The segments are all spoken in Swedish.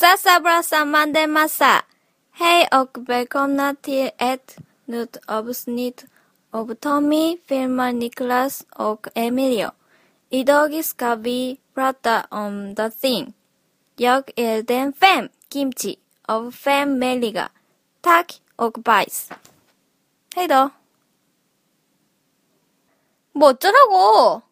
Sasa bra sammanmassa. Hej och välkomna till ett nytt avsnitt av Tommy, filmar Niklas och Emilio. Idag ska vi prata om The Thing. Jag är den fem kimchi av fem möjliga. Tack och bajs. Hej då. 뭐 어쩌라고?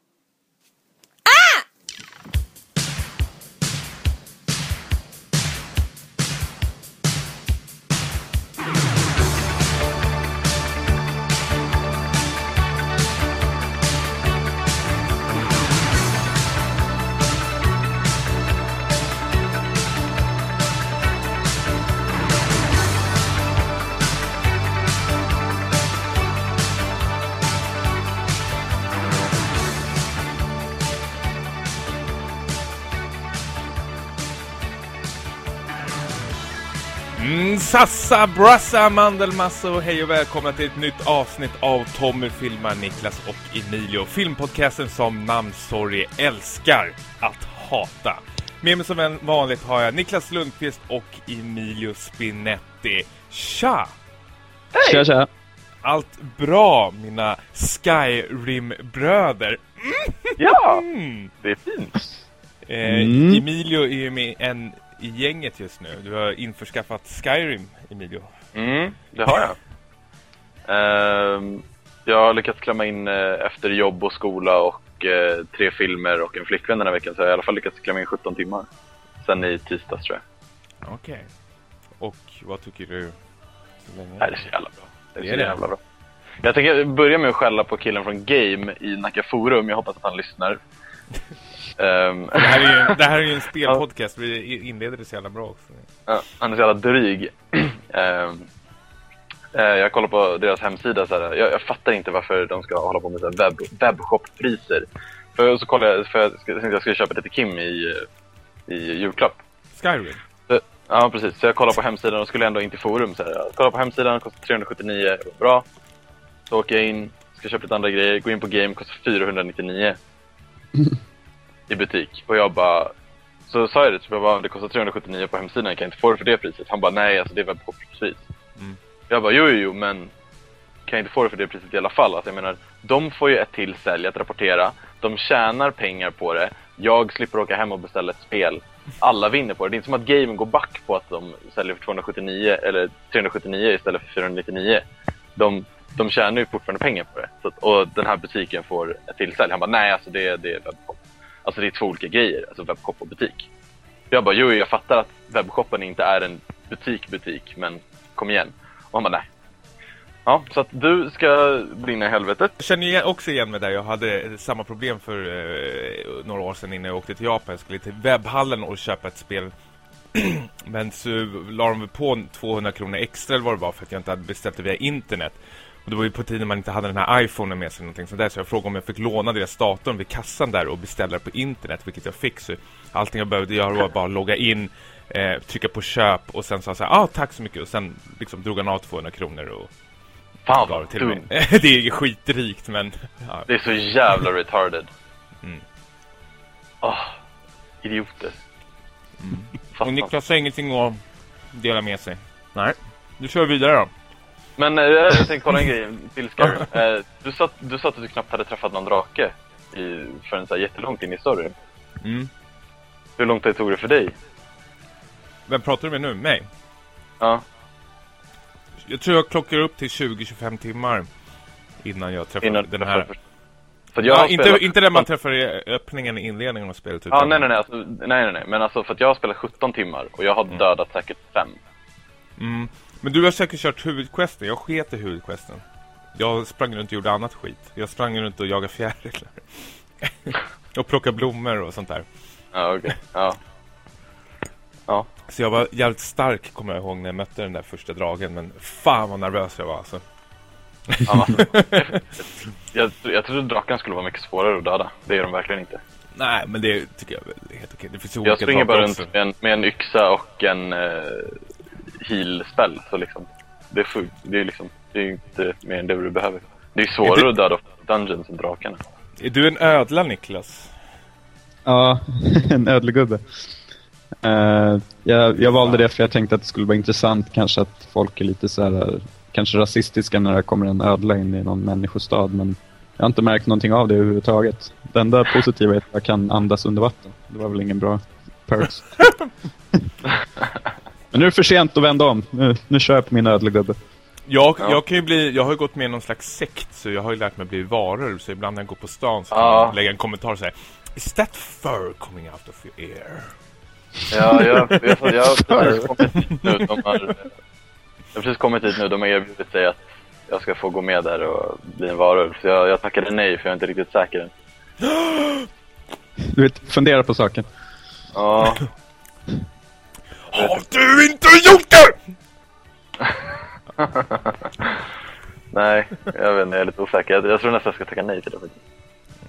Mm, sassa, brassa, mandelmassa och hej och välkomna till ett nytt avsnitt av Tommy filmar Niklas och Emilio. Filmpodcasten som namnsorg älskar att hata. Med mig som en vanligt har jag Niklas Lundqvist och Emilio Spinetti. Tja! Tja, tja. Allt bra, mina Skyrim-bröder. Ja, Mm. det är fint. Eh, Mm. Emilio är ju med en i gänget just nu. Du har införskaffat Skyrim, Emilio. Mm, det har jag. Ehm, jag har lyckats klämma in eh, efter jobb och skola och eh, tre filmer och en flickvän den här veckan så jag har i alla fall lyckats klämma in 17 timmar. Sen i tisdags tror jag. Okej. Och vad tycker du? Så länge? Nej, det är så jävla bra. Det är, Det så är det. jävla bra. Jag tänker börja med att skälla på killen från Game i Nacka Forum. Jag hoppas att han lyssnar. Ehm, Det här är ju, det här är ju en spelpodcast. Vi inleder det så jävla bra också. Ja, han är så jävla dryg. Eh, jag kollar på deras hemsida. Så här, jag, jag fattar inte varför de ska hålla på med så webb, webbshoppriser. För så kollade jag, för jag, tänkte jag skulle köpa det till Kim i, i julklapp. Skyrim. Så, ja, precis. Så jag kollar på hemsidan och skulle ändå in till forum. Så här, jag kollar på hemsidan, kostar 379. Bra. Så åker jag in, ska köpa lite andra grejer. Går in på game, kostar 499. I butik. Och jag bara... Så sa jag det, typ, jag bara, det kostar 379 på hemsidan, jag kan inte få det för det priset. Han bara, nej alltså det är webbshopspris. Mm. Jag bara, jo, jo, jo, men kan jag inte få det för det priset i alla fall? Alltså jag menar, de får ju ett till sälj att rapportera. De tjänar pengar på det. Jag slipper åka hem och beställa ett spel. Alla vinner på det. Det är inte som att gamen går back på att de säljer för 279 eller 379 istället för 499. De, de tjänar ju fortfarande pengar på det. Så och den här butiken får ett till sälj. Han bara, nej alltså det, det är webbshop. Alltså det är två olika grejer, alltså webbshop och butik. Jag bara, jo jag fattar att webbshoppen inte är en butik-butik, men kom igen. Och han bara, nej. Ja, så att du ska brinna i helvetet. Jag känner också igen mig där. Jag hade samma problem för eh, några år sedan innan jag åkte till Japan. Jag skulle till webbhallen och köpa ett spel. Men så la de på 200 kronor extra eller vad det var för att jag inte hade beställt det via internet. Och det var ju på tiden man inte hade den här iPhonen med sig eller någonting sånt där. Så jag frågade om jag fick låna deras datorn vid kassan där och beställa det på internet, vilket jag fick. Så allting jag behövde göra var bara logga in, eh, trycka på köp och sen sa jag så här, ah, tack så mycket. Och sen liksom drog han av 200 kronor och Fan gav det vad till mig. dumt. det är skitrikt men... Ja. Det är så jävla retarded. Mm. Åh, idioter. Och Fattar. Niklas har ingenting att dela med sig. Nej. Nu kör vi vidare då. Men eh, jag tänkte kolla en grej till Skyrim. Eh, du, sa, du sa att du knappt hade träffat någon drake i, förrän så här jättelångt in i storyn. Mm. Hur långt det tog det för dig? Vem pratar du med nu? Mig? Ja. Jag tror jag klockar upp till 20-25 timmar innan jag träffar Innan den här. För, för Ja, inte, spelat inte där man 17 träffar i öppningen i inledningen av spelet. Ja, nej, nej, nej, alltså, nej, nej, nej. Men alltså för att jag har spelat 17 timmar och jag har Mm. dödat säkert 5. Mm. Men du har säkert kört huvudquesten. Jag sket i huvudquesten. Jag sprang runt och gjorde annat skit. Jag sprang runt och jagade fjärilar. och plockade blommor och sånt där. Ja, okej. Ja. Ja. Så jag var jävligt stark kommer jag ihåg när jag mötte den där första dragen. Men fan vad nervös jag var alltså. ja jag, jag trodde drakarna skulle vara mycket svårare att döda. Det är de verkligen inte. Nej, men det tycker jag väl är helt okej. Det finns Jag springer bara runt med en, med en yxa och en uh, heal-spell. Så liksom, det är, fullt, det är liksom, det är inte mer än det du behöver. Det är svårare Är det- att döda dungeons än drakarna. Är du en ödla, Niklas? Ja, en ödlegubbe. Eh, jag, jag valde det för jag tänkte att det skulle vara intressant kanske att folk är lite så här, kanske rasistiska när det kommer en ödla in i någon människostad. Men jag har inte märkt någonting av det överhuvudtaget. Det enda positiva är att jag kan andas under vatten. Det var väl ingen bra perks. men nu är det för sent att vända om. Nu, nu kör jag på min ödlegubbe. Jag, Ja. jag kan ju bli, jag har ju gått med i någon slags sekt så jag har ju lärt mig bli varor så ibland när jag går på stan så kan Ja. jag lägga en kommentar och säga Is that fur coming out of your ear? Ja, jag, jag, jag, har precis kommit hit nu. De har, jag har precis kommit hit nu. De har erbjudit sig att jag ska få gå med där och bli en varulv. Så jag, jag tackade nej för jag är inte riktigt säker än. Du vet, fundera på saken. Ja, Har du inte gjort det? nej, jag vet inte. Jag är lite osäker. Jag, jag tror nästan jag ska tacka nej till det faktiskt.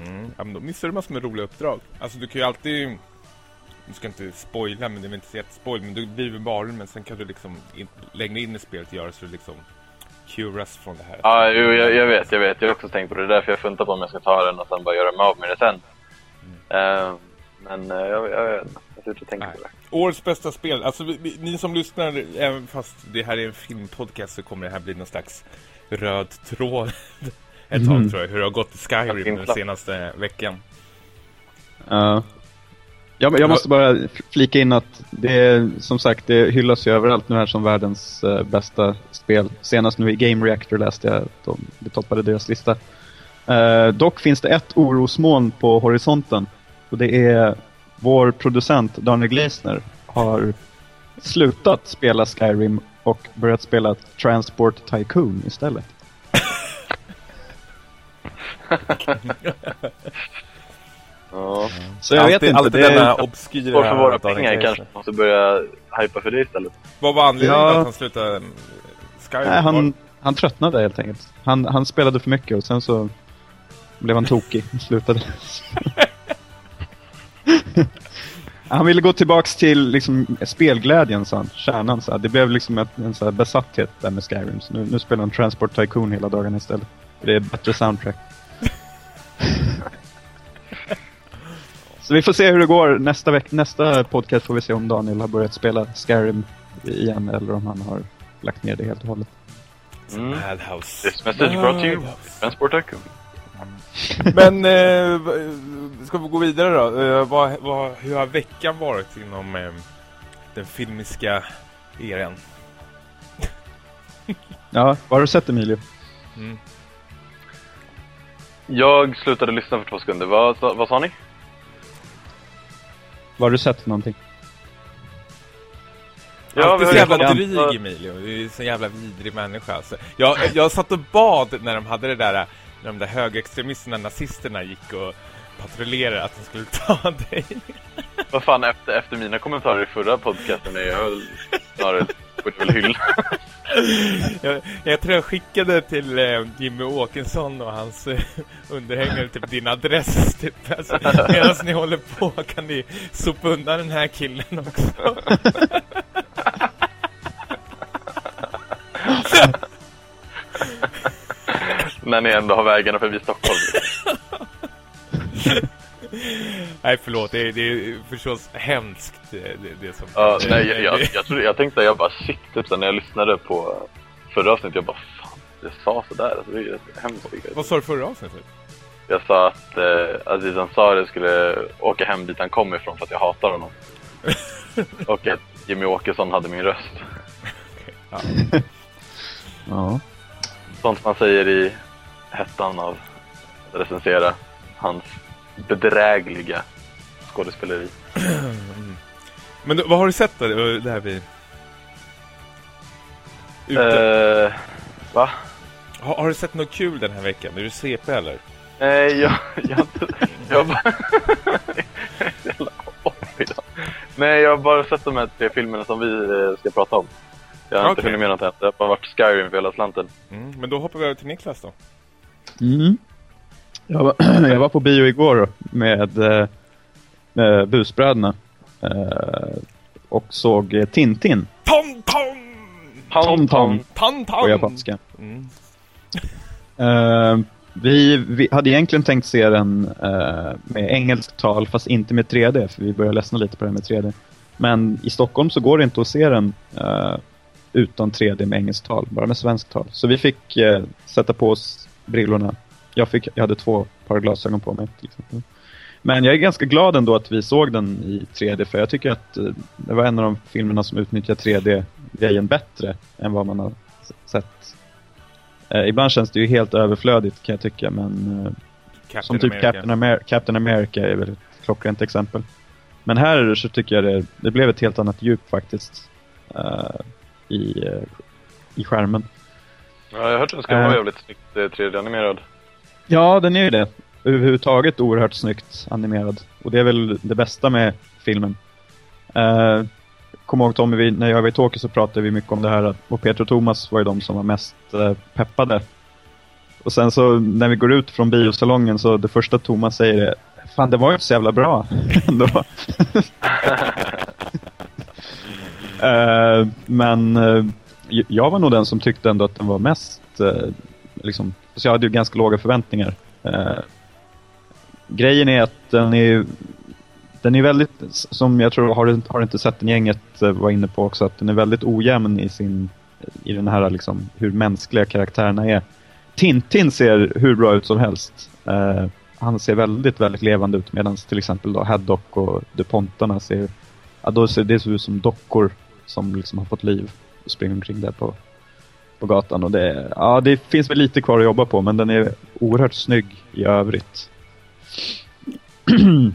Mm, ja, men då missar du massor med roliga uppdrag. Alltså du kan ju alltid... Du ska inte spoila, men det är väl inte så jättespoil, men du blir väl varulv, men sen kan du liksom in, längre in i spelet göra så du liksom curas från det här. Ja, jo, jag, jag vet, jag vet. Jag har också tänkt på det. Det är därför jag funtar på om jag ska ta den och sen bara göra mig av med det sen. Eh, men eh, jag, jag vet inte. Sitter och tänker Nej. på det. Årets bästa spel. Alltså vi, ni som lyssnar, även fast det här är en filmpodcast så kommer det här bli någon slags röd tråd ett tag Mhm. tror jag. Hur det har gått i Skyrim den senaste veckan. Ja. Jag, jag måste bara flika in att det är, som sagt, det hyllas ju överallt nu här som världens eh, bästa spel. Senast nu i Game Reactor läste jag att de, det toppade deras lista. Eh, dock finns det ett orosmoln på horisonten. Och det är vår producent Daniel Gleisner har slutat spela Skyrim och börjat spela Transport Tycoon istället. Ja. Så jag vet alltid, inte. alltid det är- denna obskyra... Och för våra pengar Gleisner. kanske måste börja hypa för det istället. Vad var anledningen Ja. att han slutade um, Skyrim? Nej, han, han tröttnade helt enkelt. Han, han spelade för mycket och sen så blev han tokig och slutade. han ville gå tillbaks till liksom, spelglädjen, sa han. Kärnan, så här. Det blev liksom ett, en så här besatthet där med Skyrim. Så nu, nu spelar han Transport Tycoon hela dagarna istället. För det är bättre soundtrack. så vi får se hur det går nästa veck Nästa podcast får vi se om Daniel har börjat spela Skyrim igen eller om han har lagt ner det helt och hållet. Mm. Madhouse. This message brought to you Madhouse. Transport Tycoon. Men eh, ska vi gå vidare då? Eh, vad, vad, hur har veckan varit inom eh, den filmiska eran? Ja, vad har du sett Emilio? Mm. Jag slutade lyssna för två sekunder. Vad, sa- vad sa ni? Vad har du sett för någonting? Alltid så jävla ja. dryg Emilio. Du är så jävla vidrig människa. Alltså. Jag, jag satt och bad när de hade det där, när de där högerextremisterna, nazisterna gick och patrullerade att de skulle ta dig. Vad fan, efter, efter mina kommentarer i förra podcasten är jag snarare borde väl hylla. Jag, jag tror jag skickade till eh, Jimmy Åkesson och hans eh, underhängare typ din adress typ. Alltså, medan ni håller på kan ni sopa undan den här killen också. När ni ändå har vägarna förbi Stockholm. Nej förlåt, det är, det är förstås hemskt det, det, det som... Ja, det, nej, jag, jag, jag, trodde, jag tänkte, jag bara shit, typ, när jag lyssnade på förra avsnittet, jag bara fan, jag sa sådär. Alltså, det är hemskt. Vad sa du förra avsnittet? Jag sa att eh, Aziz Ansari skulle åka hem dit han kom ifrån för att jag hatar honom. Och att Jimmy Åkesson hade min röst. Ja. Sånt man säger i hettan av att recensera hans bedrägliga skådespeleri. Men vad har du sett då? Det här vi... Ute. Eh, va? Har, har du sett något kul den här veckan? Är du CP eller? Nej, jag... Jag, jag bara... Nej, jag har bara sett de här tre filmerna som vi eh, ska prata om. Jag har inte Okej. hunnit med något än. Det har bara varit Skyrim för hela slanten. Mm, men då hoppar vi över till Niklas då. Mm. Jag, var, jag var på bio igår med, eh, med busbröderna. Eh, och såg Tintin Tom Tom! Tom Tom Tom Tom! på japanska. Mm. Eh, vi, vi hade egentligen tänkt se den eh, med engelskt tal fast inte med 3D för vi börjar ledsna lite på det här med 3D. Men i Stockholm så går det inte att se den uh, utan 3D med engelskt tal, bara med svenskt tal. Så vi fick uh, sätta på oss brillorna. Jag, fick, jag hade två par glasögon på mig till exempel. Men jag är ganska glad ändå att vi såg den i 3D för jag tycker att uh, det var en av de filmerna som utnyttjar 3D-grejen bättre än vad man har sett. ibland känns det ju helt överflödigt kan jag tycka men som typ America. Captain, Amer Captain America är väl ett klockrent exempel. Men här så tycker jag det, det blev ett helt annat djup faktiskt. Uh, i, uh, I skärmen. Ja, jag har hört att den ska vara uh, jävligt snyggt 3D-animerad. Ja, den är ju det. Överhuvudtaget oerhört snyggt animerad. Och det är väl det bästa med filmen. Uh, Kom ihåg Tommy, vi, när jag var i Tokyo så pratade vi mycket om det här. Och Peter och Thomas var ju de som var mest uh, peppade. Och sen så när vi går ut från biosalongen så det första Thomas säger är Fan, det var ju inte så jävla bra ändå. uh, men uh, jag var nog den som tyckte ändå att den var mest Eh, liksom, så jag hade ju ganska låga förväntningar. Eh, grejen är att den är den är väldigt, som jag tror, har, har inte sett den gänget eh, var inne på också, att den är väldigt ojämn i sin, i den här liksom, hur mänskliga karaktärerna är. Tintin ser hur bra ut som helst eh, han ser väldigt, väldigt levande ut medan till exempel då Haddock och DuPontarna ser, ja, då ser det ut som dockor som liksom har fått liv springer omkring där på, på gatan. Och det, ja, det finns väl lite kvar att jobba på men den är oerhört snygg i övrigt.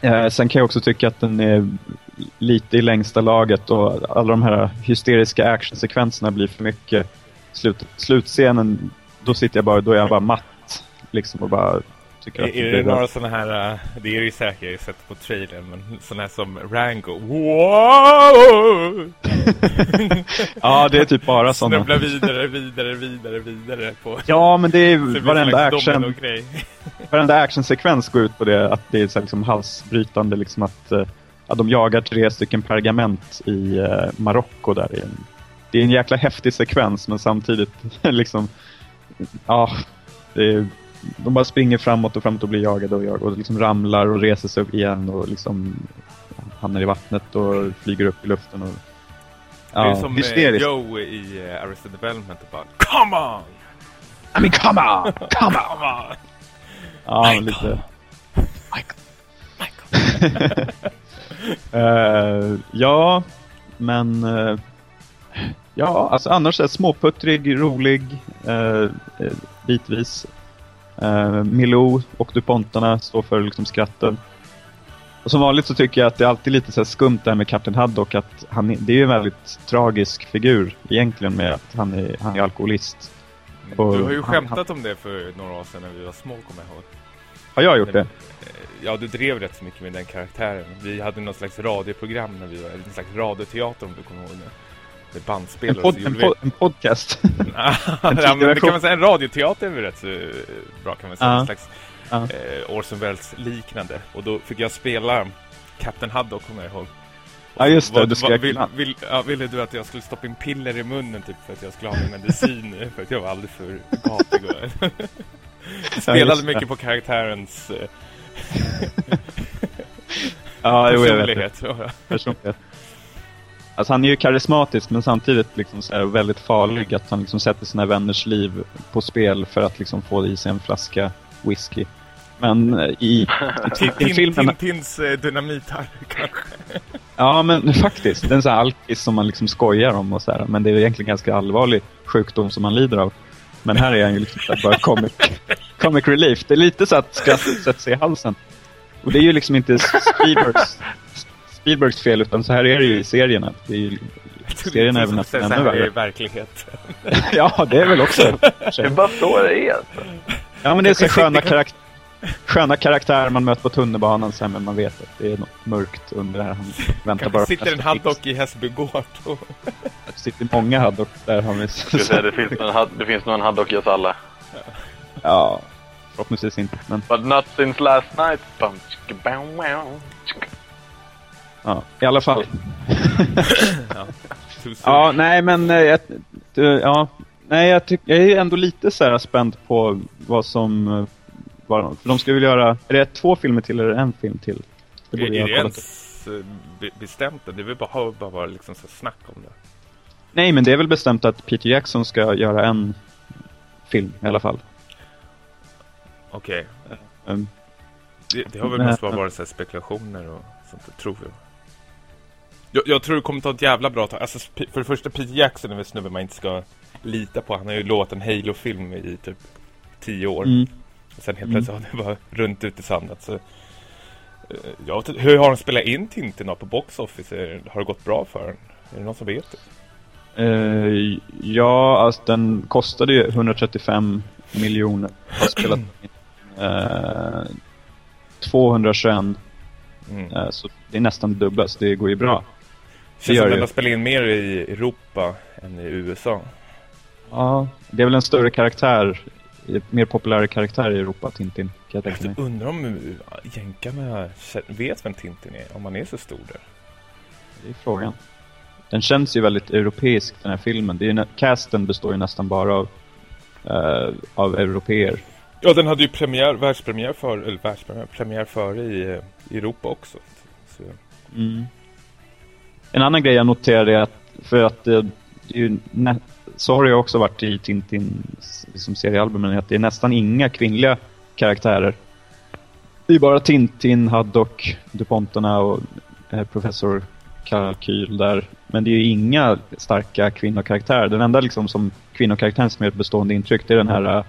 eh, sen kan jag också tycka att den är lite i längsta laget och alla de här hysteriska actionsekvenserna blir för mycket. Slut, slutscenen, då sitter jag bara, då är jag bara matt. Liksom och bara Tycker är, är det, det några sådana här, uh, det är ju säkert, jag har sett på trailern, men sådana här som Rango. Wow! ja, det är typ bara sådana. Snubbla vidare, vidare, vidare, vidare på... Ja, men det är varenda action... varenda actionsekvens går ut på det, att det är så liksom halsbrytande, liksom att uh, ja, de jagar tre stycken pergament i uh, Marocko där. Det är en jäkla häftig sekvens, men samtidigt liksom... Ja, det är de bara springer framåt och framåt och blir jagade och, jagade och liksom ramlar och reser sig upp igen och liksom hamnar i vattnet och flyger upp i luften. Och, ja, det är som hysteriskt. Joe i uh, Arrested Development och bara Come on! I mean come on! Come on! come on. Ja, Michael. lite... Michael! Michael! uh, ja, men... Uh, ja, alltså annars är småputtrig, rolig, uh, bitvis. Uh, Milou och DuPontarna står för liksom skratten. Och som vanligt så tycker jag att det är alltid lite så skumt där med Captain Haddock att han det är ju en väldigt tragisk figur egentligen med att han är, han är alkoholist. Och du har ju skämtat han, om det för några år sedan när vi var små, kommer jag ihåg. Har jag gjort det? Ja, du drev rätt så mycket med den karaktären. Vi hade något slags radioprogram när vi var, en slags radioteater om du kommer ihåg det med bandspelare. En, pod, en, pod, en podcast. en ja, men det kan man säga, en radioteater är väl rätt så bra kan man säga. Uh. En slags uh. eh, Orson Welles liknande. Och då fick jag spela Captain Haddock, kommer jag ihåg. Ja just det, du ska vill, vill, ja, Ville du att jag skulle stoppa in piller i munnen typ för att jag skulle ha min medicin för att jag var alldeles för gapig och spelade ja, mycket på karaktärens eh, ja, jo, jag vet det. personlighet. Alltså han är ju karismatisk men samtidigt liksom så väldigt farlig att han liksom sätter sina vänners liv på spel för att liksom få i sig en flaska whisky. Men eh, i, i, i filmen... Tintins eh, dynamitar kanske. Ja men faktiskt. Det är en sån här alkis som man liksom skojar om och så här, Men det är egentligen ganska allvarlig sjukdom som man lider av. Men här är han ju liksom bara comic, comic relief. Det är lite så att skrattet sätter sig i halsen. Och det är ju liksom inte Spielbergs Spielbergs fel utan så här är det ju i serierna. Det är ju, serierna är väl nästan ännu värre. i verklighet. ja, det är väl också. det är bara så det är. Ja, men det är så sköna, karakt sköna karaktärer man möter på tunnelbanan sen men man vet att det är något mörkt under det här. Han väntar bara sitter en haddock i Hässelby gård. Och... det sitter många haddock där har vi. Säga, det, finns någon, det finns nog en haddock i oss alla. Ja, förhoppningsvis inte. Men... But not since last night. Ja, i alla fall. ja. ja, nej men eh, jag, ja, nej, jag, tyck, jag är ändå lite så här spänd på vad som vad, för de ska väl göra, är det två filmer till eller en film till? Det borde är, är det ens eh, be bestämt det? Vill bara, bara vara liksom så snack om det. Nej, men det är väl bestämt att Peter Jackson ska göra en film i alla fall. Okej. Okay. Um, det, det, har väl mest bara varit så spekulationer och sånt tror jag. Jag. Jag tror det kommer ta ett jävla bra tag. Alltså, för det första, Peter Jackson är väl snubben man inte ska lita på. Han har ju lovat en Halo-film i typ tio år. Mm. Och sen helt plötsligt mm. har det bara runt ut i sandet. Så, eh, ja, hur har de spelat in Tintin på Box Office? Har det gått bra för den? Är det någon som vet det? Uh, ja, alltså den kostade ju 135 miljoner. Har spelat uh, 221. Mm. Uh, så det är nästan dubbelt, så det går ju bra. Det känns som den har spelat in mer i Europa än i USA. Ja, det är väl en större karaktär, mer populär karaktär i Europa, Tintin. Kan jag tänka mig. undrar om jänkarna vet vem Tintin är, om han är så stor där. Det är frågan. Den känns ju väldigt europeisk den här filmen. Det är, casten består ju nästan bara av, uh, av europeer. Ja, den hade ju premiär, världspremiär för, eller världspremiär, premiär före i, i Europa också. Så. Mm. En annan grej jag noterade är att, för att det, det är ju så har det också varit i Tintin som seriealbumen, att det är nästan inga kvinnliga karaktärer. Det är bara Tintin, Haddock, DuPonterna och eh, professor Kalkyl där. Men det är ju inga starka kvinnokaraktärer. Den enda liksom som kvinnokaraktären som är ett bestående intryck det är den här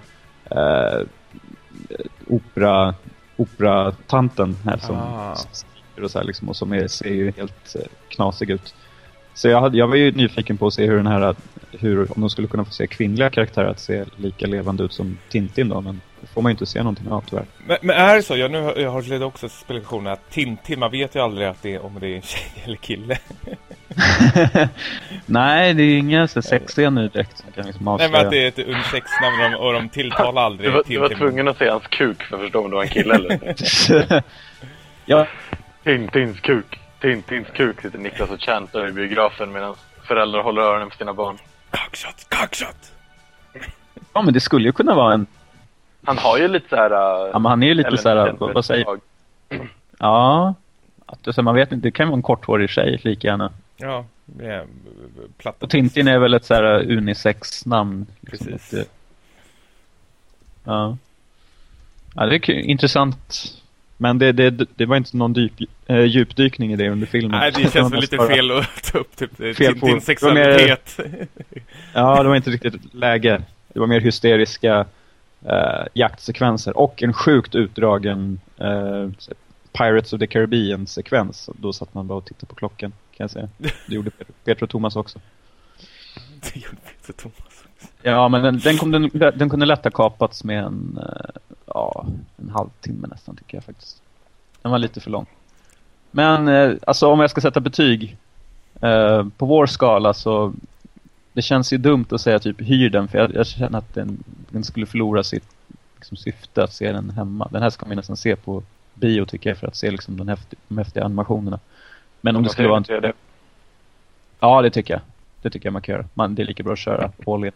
eh, opera, opera-tanten här som ah. Och så här liksom, och som är, ser ju helt eh, knasig ut. Så jag, hade, jag var ju nyfiken på att se hur den här, hur, om de skulle kunna få se kvinnliga karaktärer att se lika levande ut som Tintin då, men det får man ju inte se någonting av tyvärr. Men, men är det så, jag, nu, jag har lite också spekulationer att Tintin, man vet ju aldrig att det är, om det är en tjej eller kille. Nej, det är inga sexscener direkt som kan liksom avslöja. Nej, men att det är ett unisexnamn och, och de tilltalar aldrig du var, Tintin. Du var tvungen att se hans kuk för att förstå om det var en kille eller? ja. Tintins kuk. Tintins kuk sitter Niklas och chantar i biografen medan föräldrar håller öronen på sina barn. Cockshot, cockshot! Ja, men det skulle ju kunna vara en... Han har ju lite så här... Uh, ja, men han är ju lite så här, vad, vad säger... Ja, att, man vet inte, det kan vara en korthårig tjej lika gärna. Ja, yeah, platt. Och Tintin är väl ett så här unisex-namn. Liksom, Precis. Det, ja. ja, det är intressant men det, det, det var inte någon dyp, äh, djupdykning i det under filmen. Nej, det känns väl lite fel att ta upp typ, fel din, din sexualitet. Mer, ja, det var inte riktigt läge. Det var mer hysteriska äh, jaktsekvenser och en sjukt utdragen äh, Pirates of the Caribbean-sekvens. Då satt man bara och tittade på klockan, kan jag säga. Det gjorde Peter och Thomas också. Det gjorde Peter och Thomas. Ja, men den, den, den, den kunde lätt ha kapats med en ja, en halvtimme nästan tycker jag faktiskt. Den var lite för lång. Men eh, alltså om jag ska sätta betyg eh, på vår skala så det känns ju dumt att säga typ hyr den för jag, jag känner att den, den skulle förlora sitt liksom, syfte att se den hemma. Den här ska man nästan se på bio tycker jag för att se liksom, den häftiga, de häftiga animationerna. Men om det skulle vara en... Ja, det tycker jag. Det tycker jag man kan göra. Man, det är lika bra att köra all in.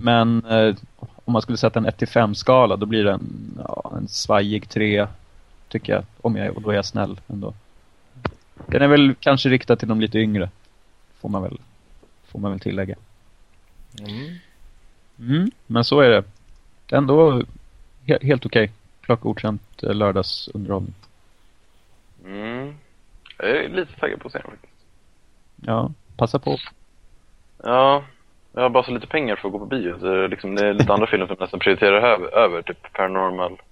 Men eh, om man skulle sätta en 1-5-skala då blir det en, ja, en svajig 3 tycker jag. Om jag, och då är jag snäll ändå. Den är väl kanske riktad till de lite yngre. Får man väl, får man väl tillägga. Mm. Mm, men så är det. Ändå he helt okej. Okay. Klart godkänt eh, lördagsunderhållning. Mm. Jag är lite taggad på att se den faktiskt. Ja, passa på. Ja, jag har bara så lite pengar för att gå på bio. Så liksom, det är lite andra filmer som jag nästan prioriterar över, över typ Paranormal.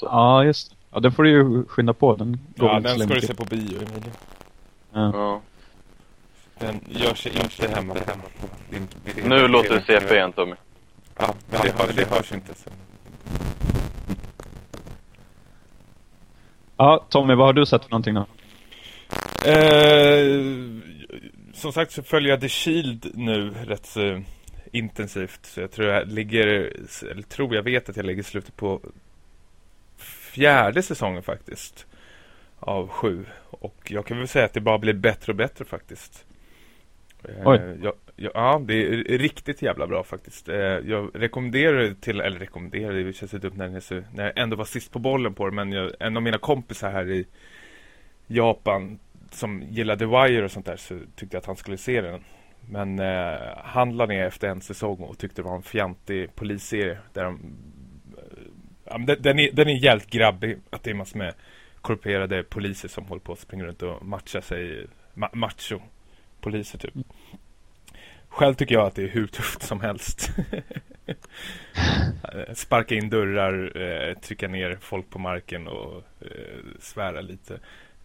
Ja, just Ja, den får du ju skynda på. Den ja, den ska du se på bio, Emilie. Ja. ja. Den görs inte hemma. hemma. Din, din, nu låter det CP igen, Tommy. Ja, men det, hör, det hörs inte. Så. Ja, Tommy, vad har du sett för någonting då? Eh, som sagt så följer jag The Shield nu rätt så intensivt. Så jag tror jag ligger, eller tror jag vet att jag ligger slutet på fjärde säsongen faktiskt. Av sju. Och jag kan väl säga att det bara blir bättre och bättre faktiskt. Eh, Oj. Jag, jag, ja, det är riktigt jävla bra faktiskt. Eh, jag rekommenderar till, eller rekommenderar, det känns dumt när, när jag ändå var sist på bollen på det. Men jag, en av mina kompisar här i Japan som gillade The Wire och sånt där så tyckte jag att han skulle se den. Men eh, han la ner efter en säsong och tyckte det var en fjantig polisserie. Där de, eh, den, den, är, den är jävligt grabbig. Att det är massor med korrumperade poliser som håller på att springa runt och matcha sig. Ma macho poliser typ. Själv tycker jag att det är hur tufft som helst. Sparka in dörrar, eh, trycka ner folk på marken och eh, svära lite.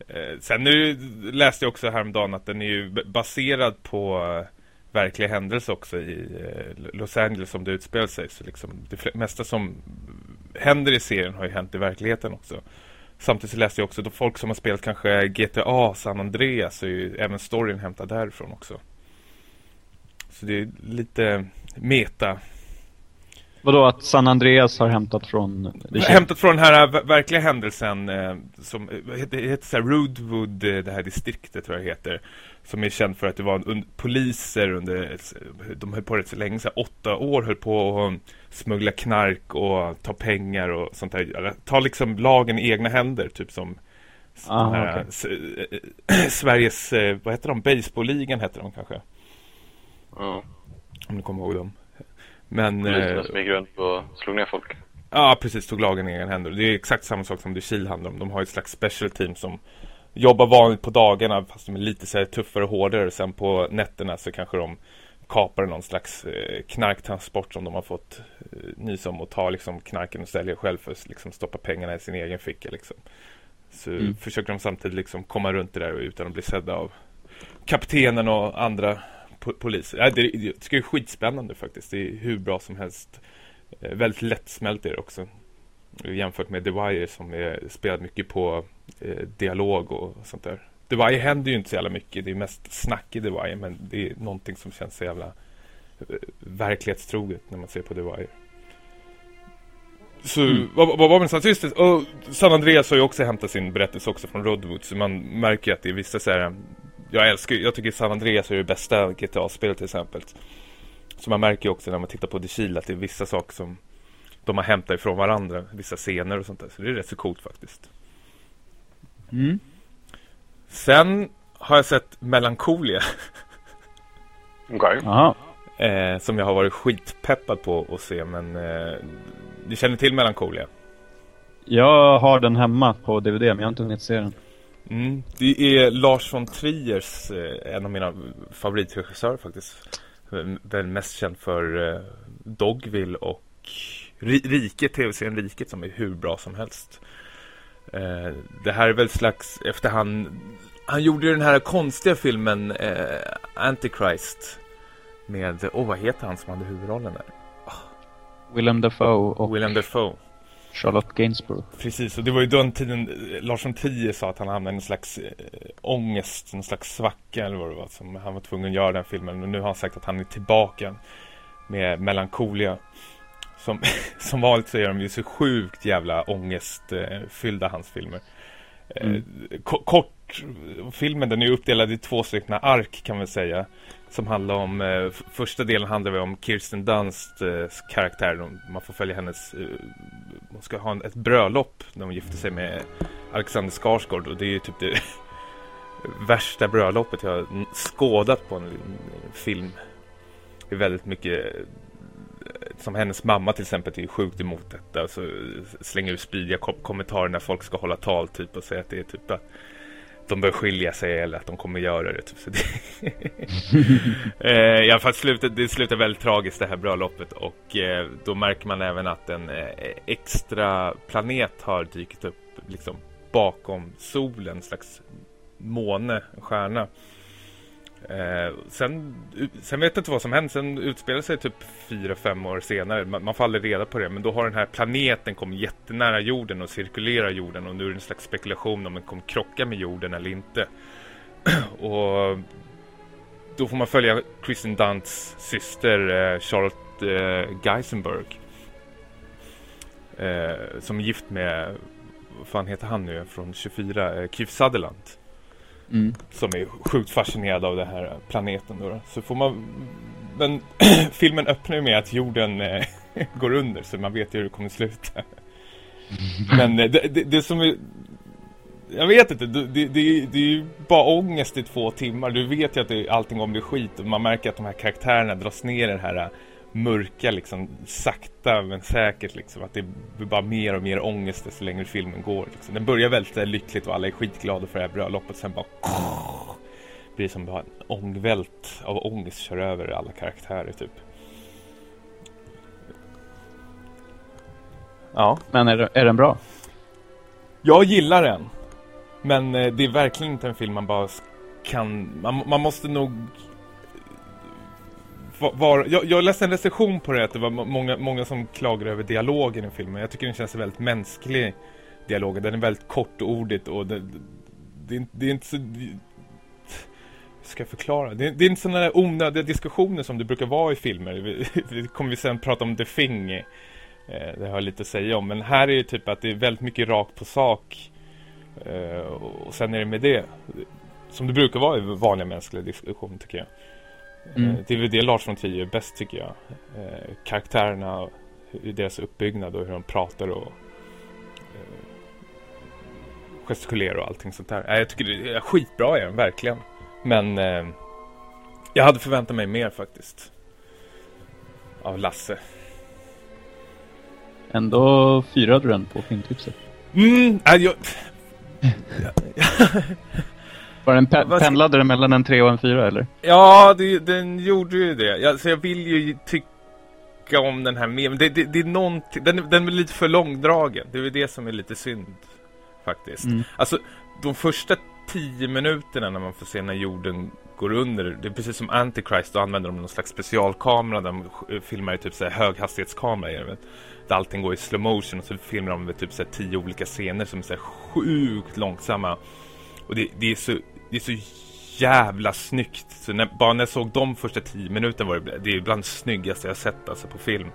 Eh, sen nu läste jag också häromdagen att den är ju baserad på eh, verkliga händelser också i eh, Los Angeles som det utspelar sig. Så liksom det mesta som händer i serien har ju hänt i verkligheten också. Samtidigt så läste jag också att folk som har spelat kanske GTA, San Andreas så är ju även storyn hämtad därifrån också. Så det är lite meta. Vadå att San Andreas har hämtat från... Hämtat från den här verkliga händelsen eh, som det heter så här Roodwood, eh, det här distriktet tror jag heter. Som är känd för att det var en, poliser under, de höll på rätt så länge, så här, åtta år höll på att smuggla knark och ta pengar och sånt där. Ta liksom lagen i egna händer, typ som Aha, här, okay. Sveriges, eh, vad heter de? Baseballligan heter de kanske. Ja. Om du kommer ihåg dem. Men... Poliserna som gick runt och slog ner folk. Ja, precis. Tog lagen i egen händer. Det är exakt samma sak som Duchil handlar om. De har ett slags special team som jobbar vanligt på dagarna fast de är lite så tuffare och hårdare. Sen på nätterna så kanske de kapar någon slags eh, knarktransport som de har fått eh, nys om och tar liksom knarken och säljer själv för att liksom stoppa pengarna i sin egen ficka liksom. Så mm. försöker de samtidigt liksom komma runt det där utan att bli sedda av kaptenen och andra polis. Ja, det, det är skitspännande faktiskt. Det är hur bra som helst. Eh, väldigt lättsmält är det också. Jämfört med The Wire som är spelat mycket på eh, dialog och sånt där. The Wire händer ju inte så jävla mycket. Det är mest snack i The Wire. Men det är någonting som känns så jävla eh, verklighetstroget när man ser på The Wire. Så mm. vad, vad var någonstans? Just det, och San Andreas har ju också hämtat sin berättelse också från Rodwood. Så man märker att det är vissa så här jag älskar jag tycker San Andreas är det bästa GTA-spelet till exempel. Så man märker ju också när man tittar på The Shield att det är vissa saker som de har hämtat ifrån varandra, vissa scener och sånt där. Så det är rätt så coolt faktiskt. Mm. Sen har jag sett Melancholia. Okej. Okay. Eh, som jag har varit skitpeppad på att se, men eh, du känner till Melancholia? Jag har den hemma på DVD, men jag har inte hunnit se den. Mm, det är Lars von Triers, eh, en av mina favoritregissörer faktiskt. Väl mest känd för eh, Dogville och Riket, tv-serien Riket som är hur bra som helst. Eh, det här är väl slags, efter han, han gjorde den här konstiga filmen Antichrist. Med, åh oh, vad heter han som hade huvudrollen där? Willem Dafoe och Willem Dafoe. Charlotte Gainsborough. Precis, och det var ju den tiden eh, Lars von Trier sa att han hamnade i en slags äh, ångest, en slags svacka eller vad det var som han var tvungen att göra den filmen. Och nu har han sagt att han är tillbaka med Melancholia. Som, som vanligt så är de ju så sjukt jävla ångestfyllda äh, hans filmer. Mm. kort, filmen den är uppdelad i två stycken ark kan man säga som handlar om, eh, första delen handlar om Kirsten Dunst eh, karaktär. Man får följa hennes, eh, hon ska ha en, ett bröllop när hon gifter sig med Alexander Skarsgård och det är ju typ det värsta bröllopet jag har skådat på en film. Det är väldigt mycket eh, som hennes mamma till exempel är sjukt emot detta så eh, slänger ut spydiga kommentarer när folk ska hålla tal typ och säger att det är typ att de bör skilja sig eller att de kommer göra det. Typ. Så det eh, alla fall slutet, det slutar väldigt tragiskt det här bröllopet och eh, då märker man även att en eh, extra planet har dykt upp liksom bakom solen, en slags måne, en stjärna. Eh, sen, sen vet jag inte vad som händer. Sen utspelar sig typ fyra fem år senare. Man, man får aldrig reda på det. Men då har den här planeten kommit jättenära jorden och cirkulerar jorden. Och nu är det en slags spekulation om den kommer krocka med jorden eller inte. och då får man följa Kristen Dunsts syster eh, Charlotte eh, Geisenberg. Eh, som är gift med, vad fan heter han nu från 24, eh, Keith Sutherland. Mm. Som är sjukt fascinerad av den här planeten då. Så får man Men filmen öppnar ju med att jorden eh, går under Så man vet ju hur det kommer sluta Men eh, det, det, det, som är jag vet inte, det, det, det, är ju bara ångest i två timmar. Du vet ju att det, allting kommer bli skit och man märker att de här karaktärerna dras ner i det här äh, mörka liksom sakta men säkert liksom att det blir bara mer och mer ångest så länge filmen går liksom. Den börjar väldigt lyckligt och alla är skitglada för det här bröllopet sen bara blir som bara en ångvält av ångest kör över alla karaktärer typ. Ja. Men är, är den bra? Jag gillar den. Men eh, det är verkligen inte en film man bara kan... Man, man måste nog... Var, jag, jag läste en recension på det att det var många, många som klagar över dialogen i filmen. Jag tycker den känns väldigt mänsklig dialogen. Den är väldigt kortordigt och det, det, det är inte så... Hur ska jag förklara? Det, det är inte sådana där onödiga diskussioner som det brukar vara i filmer. Vi, vi kommer vi sen prata om The Thing. Eh, det har jag lite att säga om. Men här är det typ att det är väldigt mycket rakt på sak Eh, och sen är det med det som det brukar vara i vanliga mänskliga diskussioner tycker jag. Mm. Det är väl det Lars von Trier är bäst tycker jag. Uh, karaktärerna, deras uppbyggnad och hur de pratar och gestikulerar och allting sånt där. jag tycker det är skitbra är den, verkligen. Men jag hade förväntat mig mer faktiskt. Av Lasse. Ändå firade du den på filmtipset. Mm, jag, Var den pe pendlade den mellan en 3 och en 4 eller? Ja, det, den gjorde ju det. Jag, så jag vill ju tycka om den här mer. Men det, det, det är någonting, den, den är lite för långdragen. Det är väl det som är lite synd faktiskt. Mm. Alltså, de första tio minuterna när man får se när jorden går under. Det är precis som Antichrist, då använder de någon slags specialkamera. De filmar i typ så här höghastighetskamera där allting går i slow motion och så filmar de med typ så här, tio olika scener som är så här, sjukt långsamma. Och det, det, är så, det är så jävla snyggt. Så när, bara när jag såg de första tio minuterna var det, det är bland det snyggaste jag sett alltså, på film.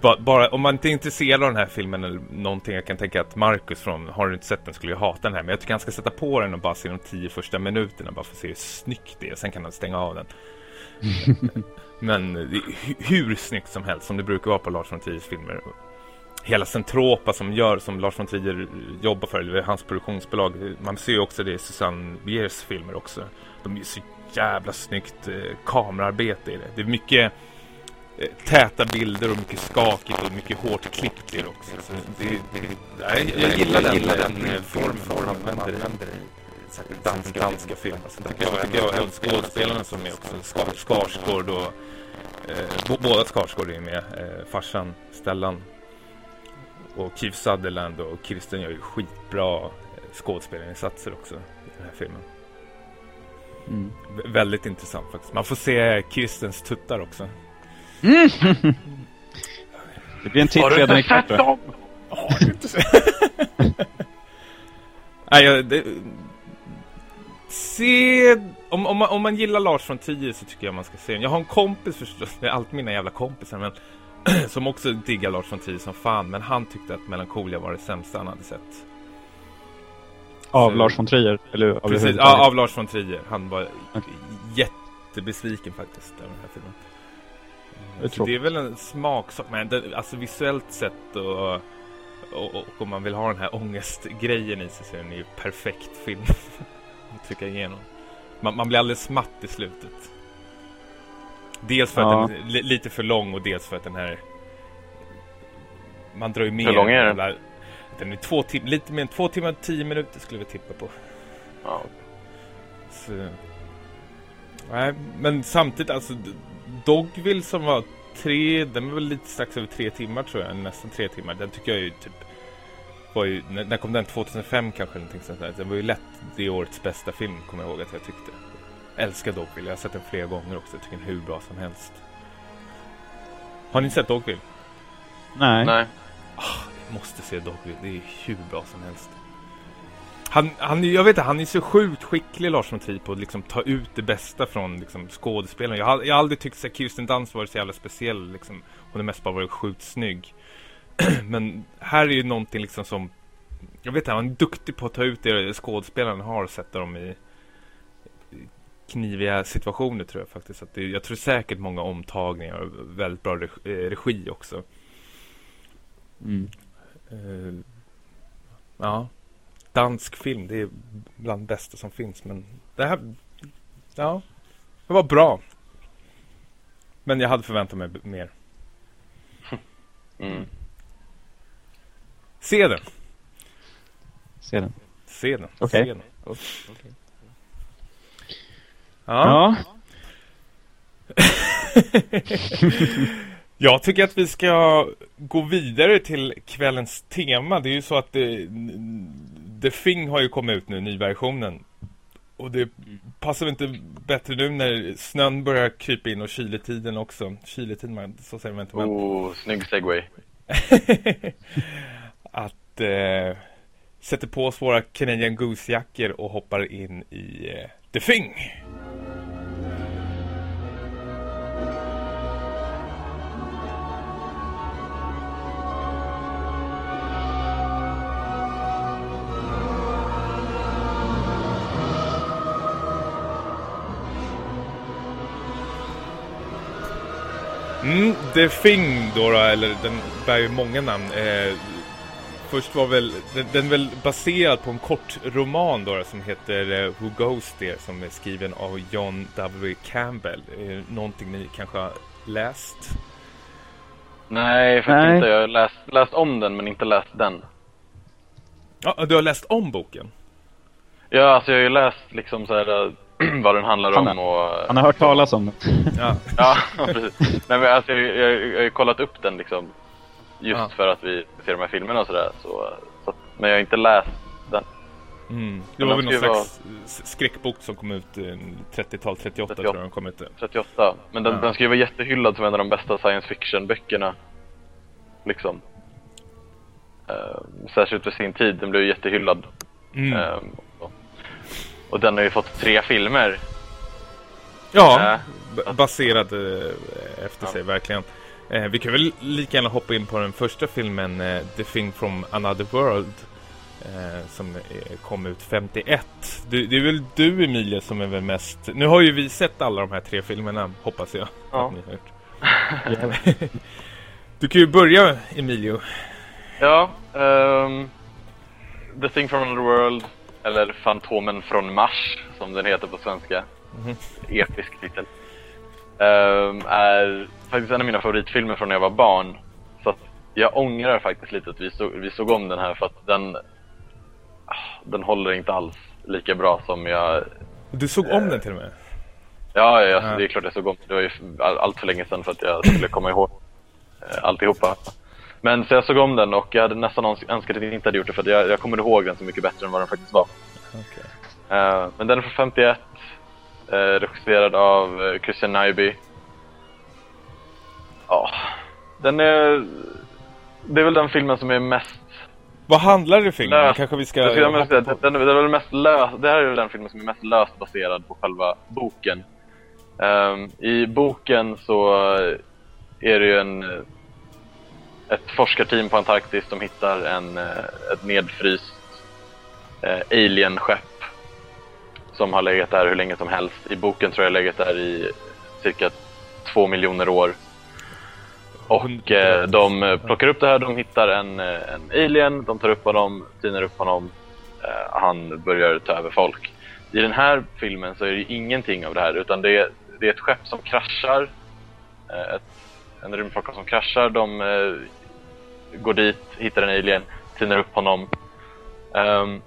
Bara, bara, om man inte är intresserad av den här filmen eller någonting, jag kan tänka att Marcus från Har du inte sett den skulle ju hata den här. Men jag tycker han ska sätta på den och bara se de tio första minuterna bara för att se hur snyggt det är. Sen kan han stänga av den. Men det är hur snyggt som helst som det brukar vara på Lars von Triers filmer. Hela Centropa som gör, som Lars von Trier jobbar för, eller hans produktionsbolag. Man ser ju också det i Susanne Biers filmer också. De är så jävla snyggt eh, kamerarbete i det. Det är mycket eh, täta bilder och mycket skakigt och mycket hårt klippt i det också. Så det, det, nej, jag, jag gillar den, den, den formen man använder särskilt danska, danska filmer. Sen tycker jag, tycker jag även skådespelarna som är också Skarsgård och eh, båda Skarsgård är med. Eh, farsan Stellan och Keith Sutherland och Kirsten gör ju skitbra eh, skådespelarinsatser också i den här filmen. Mm. Väldigt intressant faktiskt. Man får se Kirstens tuttar också. Mm. Det blir en titt redan ikväll tror jag. Har du inte Nej, det, se... Om, om, man, om man gillar Lars från 10 så tycker jag man ska se den. Jag har en kompis förstås, det är alltid mina jävla kompisar, men som också diggar Lars från 10 som fan, men han tyckte att Melancholia var det sämsta han hade sett. Av så, Lars von Trier? Eller av precis, ja, av Lars von Trier. Han var okay. jättebesviken faktiskt över den här filmen. Det är, det är väl en smaksak, men det, alltså visuellt sett och, och, och, om man vill ha den här ångestgrejen i sig så är den ju perfekt film. trycka igenom. Man, man blir alldeles matt i slutet. Dels för ja. att den är lite för lång och dels för att den här... Man drar ju med... Hur lång är den? Den är två tim lite mer än två timmar och tio minuter skulle vi tippa på. Ja. Så... Nej, men samtidigt alltså Dogville som var tre, den var väl lite strax över tre timmar tror jag, nästan tre timmar. Den tycker jag är ju typ var ju, när, när kom den? 2005 kanske någonting sånt där. Den var ju lätt det årets bästa film, kommer jag ihåg att jag tyckte. Älskar Dogville, jag har sett den flera gånger också. Jag tycker den är hur bra som helst. Har ni sett Dogville? Nej. Nej. Oh, måste se Dogville, det är hur bra som helst. Han, han, jag vet inte, han är så sjukt skicklig Lars von Trier på att liksom ta ut det bästa från liksom, skådespelaren. Jag har, jag har aldrig tyckt att Kirsten Dunst varit så jävla speciell. Liksom. Hon är mest bara varit sjukt snygg. Men här är ju någonting liksom som Jag vet inte, han är duktig på att ta ut det skådespelaren har och sätta dem i kniviga situationer tror jag faktiskt. Att det, jag tror säkert många omtagningar och väldigt bra regi, eh, också. Mm. Uh, ja. dansk film. Det är bland det bästa som finns. Men det här, ja, det var bra. Men jag hade förväntat mig mer. Mm. Se den. Se den. Se den. Okej. Den. Ja. Ja. Jag tycker att vi ska gå vidare till kvällens tema. Det är ju så att det, The Thing har ju kommit ut nu, nyversionen. Och det passar väl inte bättre nu när snön börjar krypa in och kyletiden också. Kyletiden, man- så säger man inte. Men Oh, snygg segway. att eh, sätter på oss våra Canadian Goose-jackor och hoppar in i eh, The Thing. Mm, The Thing då, då eller den bär ju många namn. Eh, först var väl, den, den är väl baserad på en kort roman då, som heter eh, Who Goes There som är skriven av John W. Campbell. Eh, någonting ni kanske har läst? Nej, faktiskt Nej. inte. Jag har läst, läst om den men inte läst den. Ja, du har läst om boken? Ja, alltså jag har ju läst liksom så här äh, vad den handlar Han- om och... Han har hört talas om det. Ja. Ja, precis. Nej men alltså jag, jag, jag har ju kollat upp den liksom. Just Ja. för att vi ser de här filmerna och sådär. Så, så, men jag har inte läst den. Mm. Det var väl någon slags s- skräckbok som kom ut eh, 30-tal, 38 tror jag den kom ut. 38. Men den, Ja. den ska ju vara jättehyllad som en av de bästa science fiction böckerna. Liksom. Uh, särskilt för sin tid. Den blev ju jättehyllad. Mm. Ehm, och, och den har ju fått tre filmer. Ja, Äh. baserad eh, efter sig verkligen. Eh, vi kan väl lika gärna hoppa in på den första filmen, eh, The Thing from Another World. Eh, som eh, kom ut 51. Du, det är väl du Emilia som är väl mest... Nu har ju vi sett alla de här tre filmerna, hoppas jag. Ja. Du kan ju börja Emilio. Ja, ehm, The Thing from Another World, eller Fantomen från Mars, som den heter på svenska. Mhm. Episk titel. Ehm, är faktiskt en av mina favoritfilmer från när jag var barn. Så jag ångrar faktiskt lite att vi såg, vi såg om den här för att den, ah, den håller inte alls lika bra som jag... Du såg om den till och med? Ja, ja, Ja. det är klart jag såg om Det var ju all, allt för länge sedan för att jag skulle komma ihåg eh, alltihopa. Men så jag såg om den och jag hade nästan öns- önskat att jag inte hade gjort det för jag, jag kommer ihåg den så mycket bättre än vad den faktiskt var. Okej. Eh, men den är från 51, uh, regisserad av eh, Christian Nyby. Ja, den är... Det är väl den filmen som är mest Vad handlar det filmen löst. Kanske vi ska... Jag skulle säga, den, den är väl mest lös, det här är väl den filmen som är mest löst baserad på själva boken. Ehm, I boken så är det ju en, eh, ett forskarteam på Antarktis som hittar en, eh, ett nedfryst eh, alienskepp som har legat där hur länge som helst. I boken tror jag legat där i cirka två miljoner år. Och eh, de eh, plockar upp det här, de hittar en, eh, en alien, de tar upp honom, tinar upp honom, eh, han börjar ta över folk. I den här filmen så är det ingenting av det här utan det är, det är ett skepp som kraschar, eh, ett, en rymdfarkost som kraschar, de eh, går dit, hittar en alien, tinar upp honom. Ehm,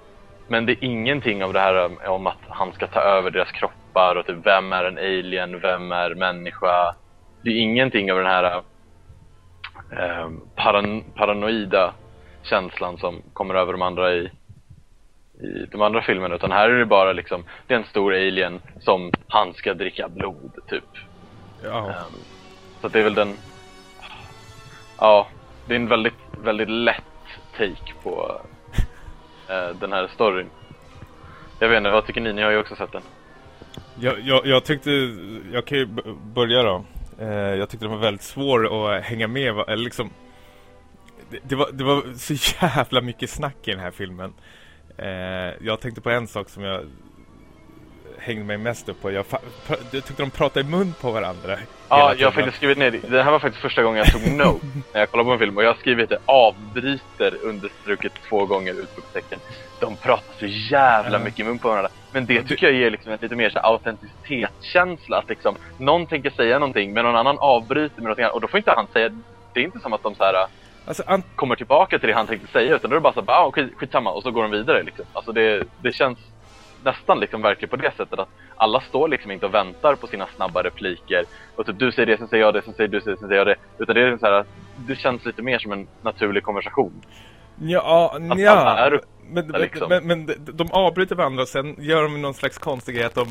men det är ingenting av det här om- att han ska ta över deras kroppar och typ vem är en alien, vem är människa. Det är ingenting av den här eh, paran paranoida känslan som kommer över de andra i, i de andra filmerna utan här är det bara liksom det är en stor alien som han ska dricka blod typ. Ja. Ehm, så det är väl den ja, det är en väldigt, väldigt lätt take på Eh, den här storyn. Jag vet inte, vad tycker ni? Ni har ju också sett den. Jag, jag, jag tyckte, jag kan ju börja då. Eh, jag tyckte det var väldigt svår att hänga med. Eller liksom, det, det, var, det var så jävla mycket snack i den här filmen. Eh, jag tänkte på en sak som jag hängde mig mest upp på. Jag, jag tyckte de pratade i mun på varandra. Ja, jag har faktiskt skrivit ner det. Det här var faktiskt första gången jag tog note när jag kollade på en film. Och jag har skrivit det avbryter understruket två gånger utropstecken. De pratar så jävla mycket i mun på varandra. Men det tycker jag ger liksom en lite mer så autenticitetskänsla. Att liksom, någon tänker säga någonting men någon annan avbryter med någonting annat. Och då får inte han säga... Det är inte som att de så här alltså, an... kommer tillbaka till det han tänkte säga. Utan då är det bara så här, ah, skit, skitsamma. Och så går de vidare liksom. Alltså det, det känns nästan liksom verkligen på det sättet att alla står liksom inte och väntar på sina snabba repliker och typ du säger det, sen säger jag det, sen säger du det, sen säger jag det. Utan det är så här, det känns lite mer som en naturlig konversation. Ja, ja. Men, liksom. men, men, men de avbryter varandra och sen gör de någon slags konstig grej att de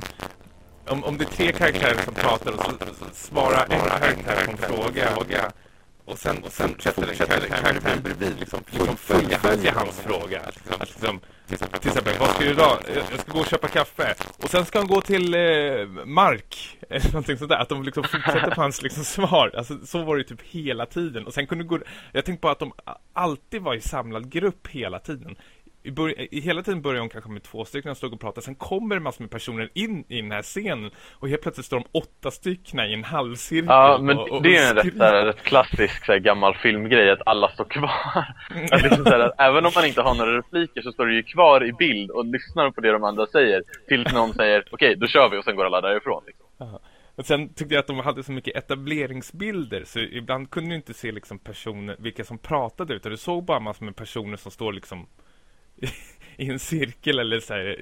om, om det är tre karaktärer som pratar och så, så svarar en karaktär på en fråga och sen, och sen fortsätter den karaktären bredvid liksom, liksom fullfölja hans fråga. Liksom, liksom, till exempel, vad ska du idag? Jag ska gå och köpa kaffe. Och sen ska han gå till eh, Mark. Eller någonting sånt där. Att de liksom fortsätter på hans liksom, svar. Alltså, så var det typ hela tiden. Och sen kunde gå... Jag tänkte på att de alltid var i samlad grupp hela tiden i, början, hela tiden börjar hon kanske med två stycken och stod och pratade. Sen kommer det massor med personer in i den här scenen. Och helt plötsligt står de åtta stycken i en halvcirkel. Ja, men och, och, det är en rätt, här, rätt klassisk här, gammal filmgrej att alla står kvar. att liksom, här, att även om man inte har några repliker så står du ju kvar i bild och lyssnar på det de andra säger. Tills någon säger okej, okay, då kör vi och sen går alla därifrån. Liksom. Och sen tyckte jag att de hade så mycket etableringsbilder så ibland kunde du inte se liksom personer, vilka som pratade utan du såg bara massor med personer som står liksom i en cirkel eller så här,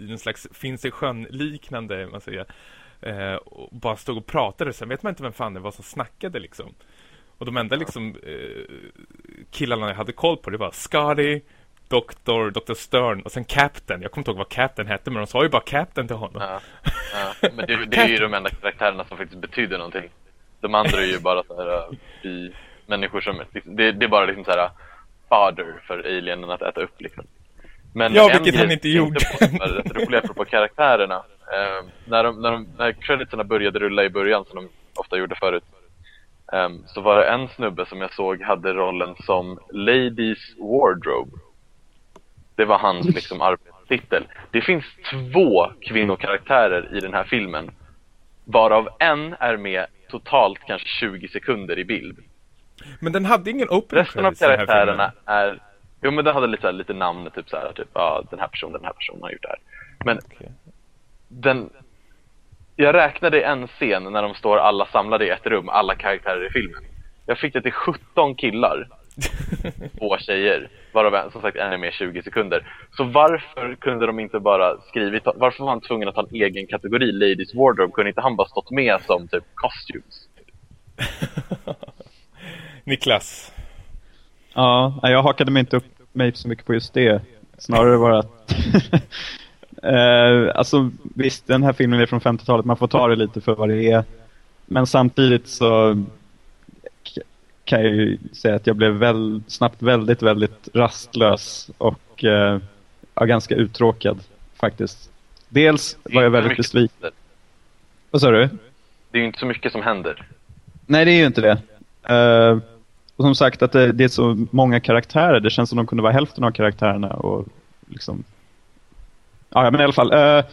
i en slags finns i sjön liknande man säger eh, och bara stod och pratade sen vet man inte vem fan det var som snackade liksom och de enda liksom eh, killarna jag hade koll på det var Scotty Doktor, Dr. Stern och sen Captain. Jag kommer inte ihåg vad Captain hette men de sa ju bara Captain till honom. Ja, ja. Men det, det är ju de enda karaktärerna som faktiskt betyder någonting. De andra är ju bara så här, vi, uh, människor som, det, det är bara liksom så här fodder för alienen att äta upp liksom. Men ja, vilket han inte gjorde. På, rätt roligt på karaktärerna. Eh, när, de, när, de, när creditsarna började rulla i början, som de ofta gjorde förut, eh, så var det en snubbe som jag såg hade rollen som Ladies Wardrobe. Det var hans liksom arbetstitel. Det finns två kvinnokaraktärer i den här filmen, varav en är med totalt kanske 20 sekunder i bild. Men den hade ingen open Resten av karaktärerna är... Jo men den hade lite, lite namn, typ såhär, typ ja, den här personen, den här personen har gjort det här. Men okay. den... Jag räknade en scen när de står alla samlade i ett rum, alla karaktärer i filmen. Jag fick det till 17 killar. Två tjejer, varav en, som sagt en är med 20 sekunder. Så varför kunde de inte bara skrivit, varför var han tvungen att ha en egen kategori, Ladies Wardrobe? Kunde inte han bara stått med som typ costumes? Niklas? Ja, jag hakade mig inte upp mig så mycket på just det. Snarare var att... eh, alltså visst, den här filmen är från 50-talet. Man får ta det lite för vad det är. Men samtidigt så kan jag ju säga att jag blev väl, snabbt väldigt, väldigt rastlös och eh, ja, ganska uttråkad faktiskt. Dels var jag väldigt besviken. Vad sa du? Det är ju inte så mycket som händer. Nej, det är ju inte det. Uh, och som sagt att det, det, är så många karaktärer. Det känns som de kunde vara hälften av karaktärerna och liksom... Ja, men i alla fall. Uh,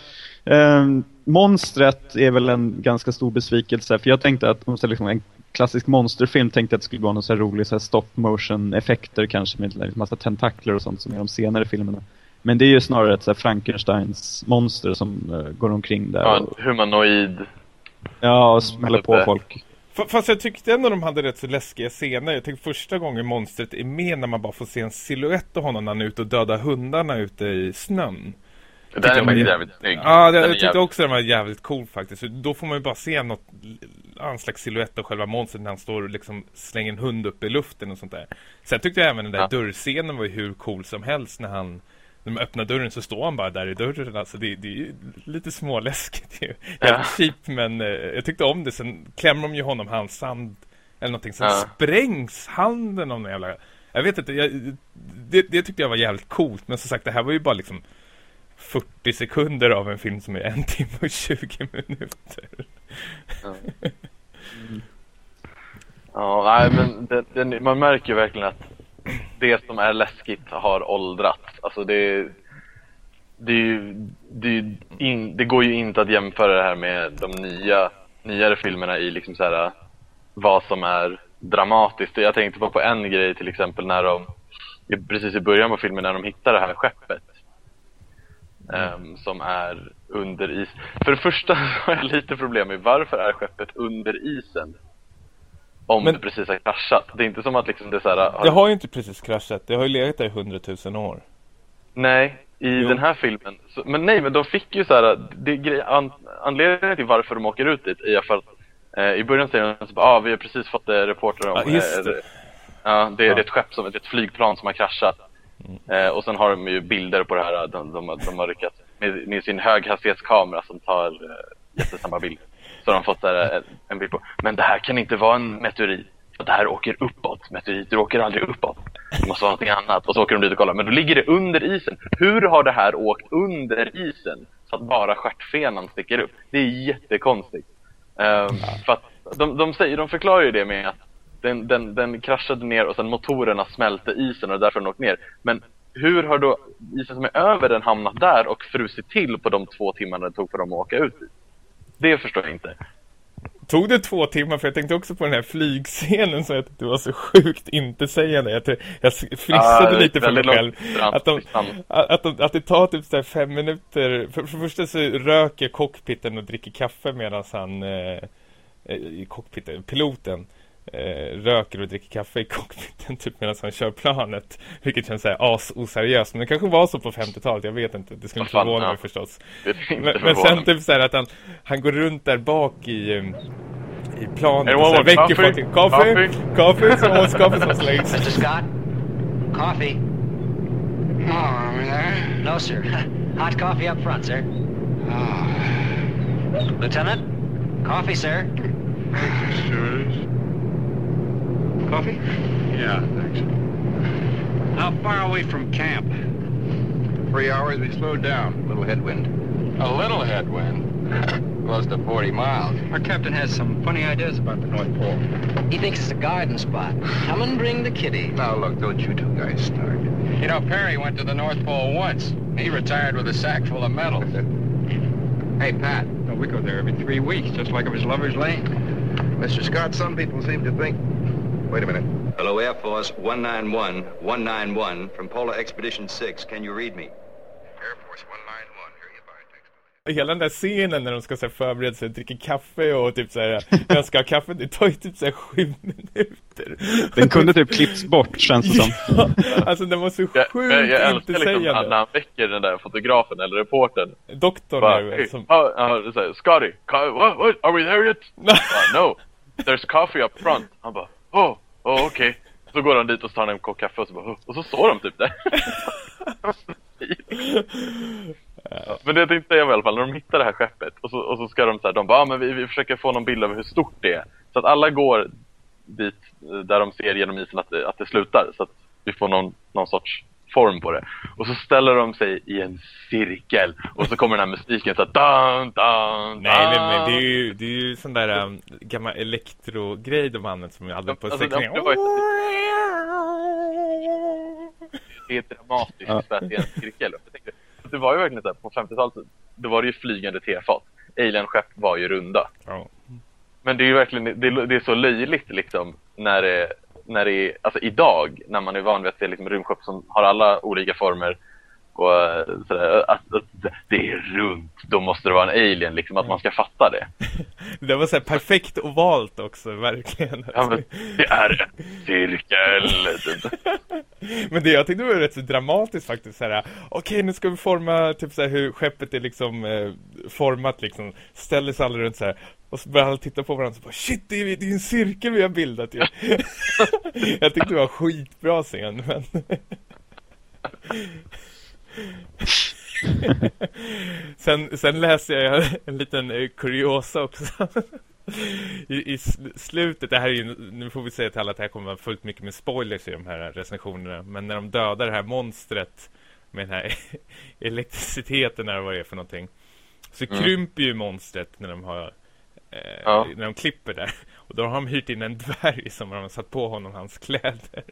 uh, monstret är väl en ganska stor besvikelse. För jag tänkte att om liksom en klassisk monsterfilm tänkte jag att det skulle vara någon så här rolig så här stop motion effekter kanske med en massa tentakler och sånt som är de senare filmerna. Men det är ju snarare ett så här Frankensteins monster som uh, går omkring där. Ja, en humanoid. Ja, och smäller på folk. Fast jag tyckte ändå de hade rätt så läskiga scener. Jag tänkte första gången monstret är med när man bara får se en siluett av honom när han är ute och dödar hundarna ute i snön. Den är faktiskt jävligt snygg. Ja, det, jag tyckte jävligt... också den var jävligt cool faktiskt. Då får man ju bara se något, en slags siluett av själva monstret när han står och liksom slänger en hund upp i luften och sånt där. Sen tyckte jag även den där ja. dörrscenen var ju hur cool som helst när han när man öppnar dörren så står han bara där i dörren. Alltså det, det är ju lite småläskigt. Det är ja. cheap, men eh, jag tyckte om det. Sen klämmer de ju honom hans hand eller någonting. Sen ja. sprängs handen av någon jävla... Jag vet inte, jag, det, det tyckte jag var jävligt coolt. Men som sagt, det här var ju bara liksom 40 sekunder av en film som är en timme och 20 minuter. Ja, mm. ja nej, men det, det, man märker ju verkligen att det som är läskigt har åldrats. Alltså det, det det, in, det går ju inte att jämföra det här med de nya, nyare filmerna i liksom så här, vad som är dramatiskt. Jag tänkte på, på en grej till exempel när de, precis i början på filmen, när de hittar det här skeppet. Um, som är under is. För det första har jag lite problem med varför är skeppet under isen? Om Men- det precis har kraschat. Det är inte som att liksom det är så här, har- Det har ju inte precis kraschat. Det har ju legat där i hundratusen år. Nej, i Jo. den här filmen. Så, men nej, men de fick ju så här, det, an, anledningen till varför de åker ut dit är för att eh, i början säger de så bara, ah, vi har precis fått eh, reporter om Ja, just eh, det. Ja, det, Ja. Mm. det är ett skepp som, ett flygplan som har kraschat. Eh, och sen har de ju bilder på det här, de, de, de har lyckats med, med sin höghastighetskamera som tar eh, jättesnabba bilder. Så har de fått där, eh, en, bild på, men det här kan inte vara en meteorit. Det här åker uppåt, meteoriter åker aldrig uppåt. Det måste vara någonting annat. Och så åker de dit och kollar, men då ligger det under isen. Hur har det här åkt under isen? Så att bara stjärtfenan sticker upp. Det är jättekonstigt. Um, för att de, de, säger, de förklarar ju det med att den, den, den kraschade ner och sen motorerna smälte isen och därför den åkt ner. Men hur har då isen som är över den hamnat där och frusit till på de två timmarna det tog för dem att åka ut dit? Det förstår jag inte. Tog det två timmar? För jag tänkte också på den här flygscenen så att det var så sjukt intetsägande. Jag, jag frissade Ja, lite för mig själv. Att, de, att, de, att det tar typ så fem minuter. För, för det första så röker cockpiten och dricker kaffe medan han eh, i cockpiten, piloten eh, röker och dricker kaffe i cockpiten typ medan han kör planet. Vilket känns såhär as oseriöst. Men det kanske var så på 50-talet, jag vet inte. Det skulle inte förvåna ja. mig förstås. Men, men sen typ såhär att han, han går runt där bak i, um, i planet och så väcker coffee? folk. Kaffe? Kaffe? Som hålls kaffe som Mr. slängs. Scott? Coffee? Oh, there? No, sir. Hot coffee up front, sir. Oh, Lieutenant? Coffee, sir. thank you, stewardess. Coffee? Yeah, thanks. How far away from camp? Three hours, we slowed down. A little headwind. A little headwind. Close to 40 miles. Our captain has some funny ideas about the North Pole. He thinks it's a garden spot. Come and bring the kitty. Now, look, don't you two guys start. You know, Perry went to the North Pole once. He retired with a sack full of medals. hey, Pat. No, we go there every three weeks, just like it was Lover's Lane. Mr. Scott, some people seem to think... Wait a minute. Hello, Air Force 191, 191 from Polar Expedition 6. Can you read me? Air Force 191, here you by text. Hela den där scenen när de ska så här, förbereda sig, dricka kaffe och typ såhär, när de ska ha kaffe, det tar ju typ såhär sju minuter. Den kunde typ klippts bort, känns det som. Ja, alltså den var så Jag, sjukt jag, jag älskar liksom när, han väcker den där fotografen eller reportern. Doktorn Bara, är väl hey, som... oh, uh, så här, Scotty, co- what, what, are we there yet? No, there's coffee up front. Han bara, oh, oh okej. Så går han dit och så tar en kopp kaffe och så bara, och så står de typ där. Men det jag tänkte säga var i alla fall, när de hittar det här skeppet och så, och så ska de så här, de bara, ah, men vi, vi försöker få någon bild av hur stort det är. Så att alla går dit eh, där de ser genom isen att det, att det slutar. Så att vi får någon, någon sorts form på det. Och så ställer de sig i en cirkel. Och så kommer den här musiken så att dun, dun, Nej, nej, nej, det är ju, det är ju sån där um, gammal elektrogrej de använt som jag hade på Alltså, säkringen. det var Det är dramatiskt Ja. för att det är en cirkel. Tänkte, det var ju verkligen så här, på 50-talet, då var det ju flygande tefat. Alien-skepp var ju runda. Ja. Men det är ju verkligen, det är, det är så löjligt liksom när det, när det är, alltså idag när man är van vid att se liksom rymdskepp som har alla olika former och eh, sådär, att, att det är runt, då måste det vara en alien liksom, att man ska fatta det. Det var så perfekt ovalt också, verkligen. Ja, men det är en cirkel! typ. Men det jag tyckte var rätt så dramatiskt faktiskt så här. Okej, nu ska vi forma typ så här hur skeppet är liksom eh, format liksom. Ställer sig alla runt så här. Och så börjar alla titta på varandra och så bara shit, det är, det är en cirkel vi har bildat ju. jag tyckte det var skitbra scen, men sen, sen läste jag en liten eh, kuriosa också. I, I sl- slutet, det här är ju, nu får vi säga till alla att det här kommer vara fullt mycket med spoilers i de här recensionerna. Men när de dödar det här monstret med den här elektriciteten eller vad det är för någonting. Så Mm. krymper ju monstret när de har eh, Ja. när de klipper där. Och då har de hyrt in en dvärg som har satt på honom hans kläder.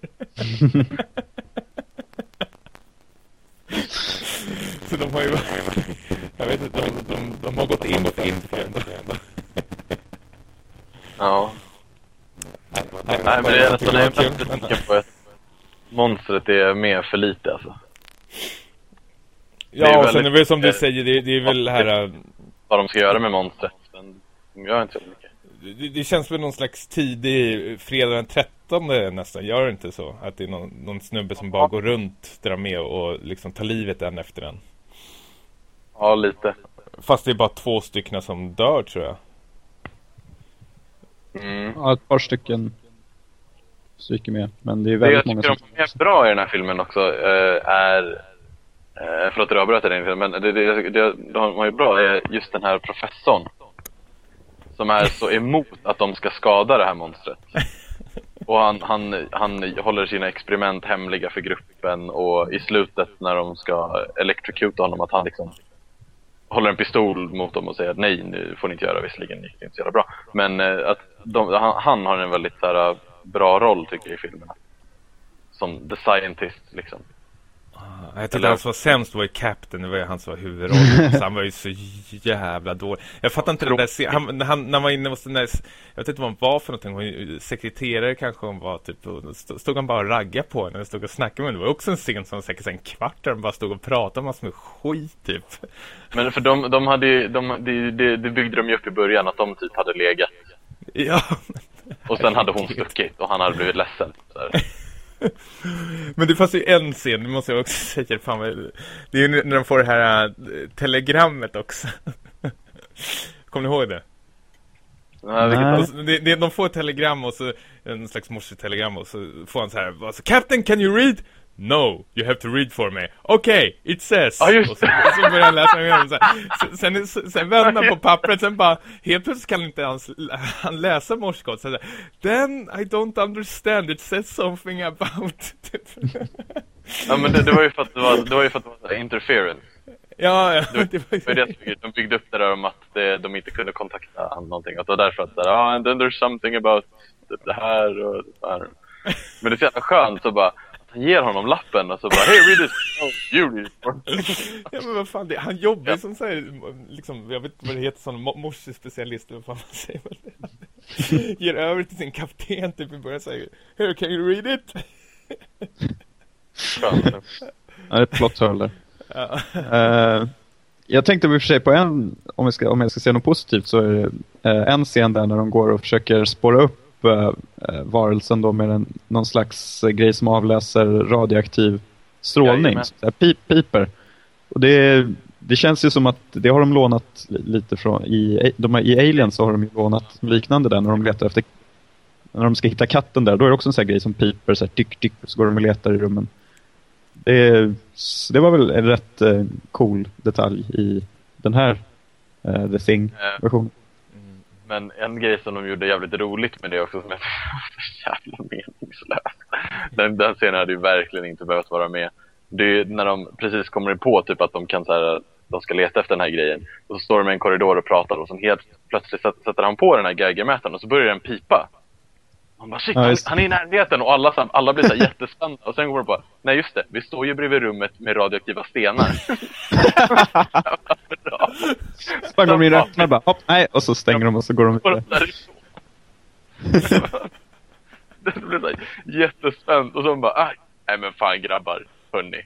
Så de har ju Jag vet inte, de, de, de har gått in för influencer. Ja. Nej, Nej, men det är nästan det men- besviken på att monstret är med för lite alltså. Ja, och sen är det väl som du säger, det, det är väl här... Vad de ska göra med monstret. De gör inte så mycket. Det, det känns väl någon slags tidig fredag den 13 nästan, gör det inte så? Att det är någon, någon snubbe som bara går runt, drar med och liksom tar livet en efter en. Ja, lite. Fast det är bara två stycken som dör tror jag. Mm. Ja, ett par stycken stryker med. Men det är Det jag väldigt många tycker som... de är bra i den här filmen också eh, är... Eh, förlåt att jag avbröt dig, men det, det, det de har ju bra är just den här professorn. Som är så emot att de ska skada det här monstret. Och han, han, han håller sina experiment hemliga för gruppen och i slutet när de ska electrocuta honom att han liksom håller en pistol mot dem och säger nej, nu får ni inte göra, visserligen gick det inte så jävla bra. Men eh, att de, han, han har en väldigt så här, bra roll tycker jag i filmerna. Som the scientist liksom. Jag tyckte Eller- han som var sämst var ju Captain, det var ju han som var huvudrollen. så han var ju så jävla dålig. Jag fattar inte den där han, han, när han var inne hos den där, jag vet inte vad han var för någonting, hon, sekreterare kanske hon var typ, och stod, han bara och ragga på henne och stod och snackade med henne. Det var också en scen som säkert en kvart där de bara stod och pratade massor med skit typ. Men för de, de hade ju, de, det, det, det byggde de ju upp i början att de typ hade legat. Ja, Och sen hade hon stuckit och han hade blivit ledsen. Men det fanns ju en scen, det måste jag också säga, fan vad, det är ju när de får det här äh, telegrammet också. Kommer ni ihåg det? Nej, det, det, de får ett telegram och så en slags morsetelegram och så får han så här alltså, Captain can you read? No, you have to read for me. Okay, it says. Ja, just och så, och så börjar han läsa igenom så här. Sen, sen, sen vänder han på pappret, sen bara helt plötsligt kan inte han, han läsa morsekod. Så där, Then I don't understand, it says something about... Typ. Ja men det, det var ju för att det var, det var ju för att det var interference. ja, ja, Det var, det var det de byggde upp det där om att det, de inte kunde kontakta han någonting. Att det var därför att såhär, ah, and then there's something about det här och det här. Men det är så jävla skönt så bara, han ger honom lappen och så bara, hey read this, oh, you read it for me." Ja men vad fan, det, han jobbar Ja. som såhär, liksom, jag vet inte vad det heter, som mo- morsespecialist, eller vad fan man säger väl det. Ger över till sin kapten typ i början säger Here, can you read it? Ja, det är ett plot hole där. Ja. Eh, jag tänkte i och för sig på en, om jag ska, om jag ska säga något positivt så är det eh, en scen där när de går och försöker spåra upp varelsen då med en, någon slags eh, grej som avläser radioaktiv strålning. Så pip, piper. Och det, det känns ju som att det har de lånat li- lite från, i, de i Alien så har de ju lånat liknande där när de letar efter när de ska hitta katten där, då är det också en sån här grej som piper, så här tyck, tyck, så går de och letar i rummen. Det, det var väl en rätt eh, cool detalj i den här eh, The Thing-versionen. Men en grej som de gjorde jävligt roligt med det också som är så jävla meningslös. Den, den scenen hade ju verkligen inte behövt vara med. Det är ju när de precis kommer på typ att de kan så här, de ska leta efter den här grejen. Och så står de i en korridor och pratar och så helt plötsligt sätter han på den här Geigermätaren och så börjar den pipa. Man bara shit, Ja, han, är i närheten och alla, alla blir så jättespända. Och sen går det på, nej just det, vi står ju bredvid rummet med radioaktiva stenar. Så bara går de in och öppnar bara, hopp, nej, och så stänger de och så går de Och vidare. det blev så jättespänt och så bara, aj, nej men fan grabbar, hörni.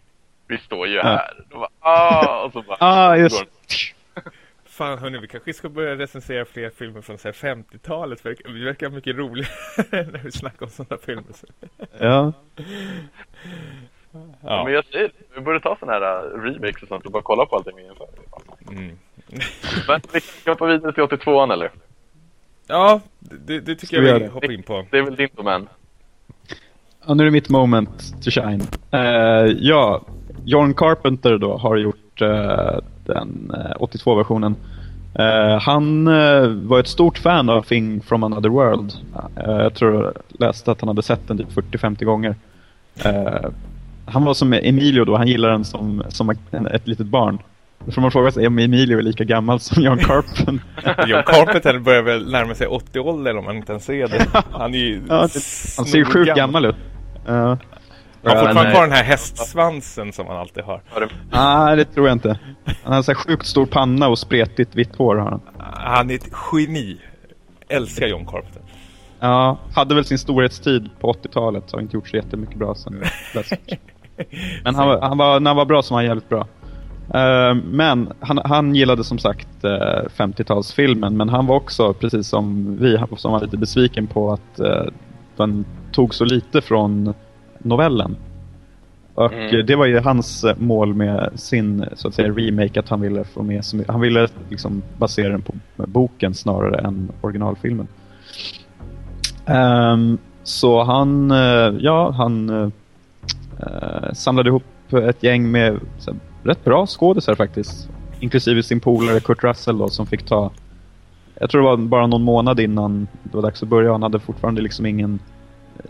Vi står ju här. De bara, ah, och så bara, Ah, just. Fan hörni, vi kanske ska börja recensera fler filmer från så här 50-talet för det verkar mycket roligare när vi snackar om sådana filmer. Ja. Ja. Men Ja. jag säger, vi borde ta sådana här uh, remakes och sånt och bara kolla på allting igen. Mm. Men vi kan hoppa vidare till 82an eller? Ja, det, det tycker jag vi det? hoppar in på. Det är väl din domän? ja, nu är det mitt moment to shine. Eh, ja, John Carpenter då har gjort eh, den eh, 82-versionen. Eh, han eh, var ett stort fan av Thing from another world. Eh, jag tror jag läste att han hade sett den typ 40-50 gånger. Eh, han var som Emilio då, han gillade den som, som en, ett litet barn. Då får man fråga sig om Emilio är lika gammal som John Carpenter. John Carpenter börjar väl närma sig 80-ålder om man inte ens ser det. Han är ju Ja, det, han ser ju sjukt gammal ut. Han har fortfarande kvar den här hästsvansen som han alltid har. Nej, det tror jag inte. Han har så här sjukt stor panna och spretigt vitt hår har han. Han är ett geni. Älskar John Carpenter. Ja, hade väl sin storhetstid på 80-talet. Har inte gjort så jättemycket bra sen. Men han, var- han var, när han var bra så var han jävligt bra. Eh, men han, han gillade som sagt uh, 50-talsfilmen. Men han var också, precis som vi, som var lite besviken på att eh, den tog så lite från novellen. Och Mm. eh, det var ju hans eh, mål med sin så att säga remake att han ville få med Han ville liksom basera den på boken snarare än originalfilmen. Ehm, så han, eh, ja, han eh, samlade ihop ett gäng med här, rätt bra skådisar faktiskt. Inklusive sin polare Kurt Russell då, som fick ta... Jag tror det var bara någon månad innan det var dags att börja. Han hade fortfarande liksom ingen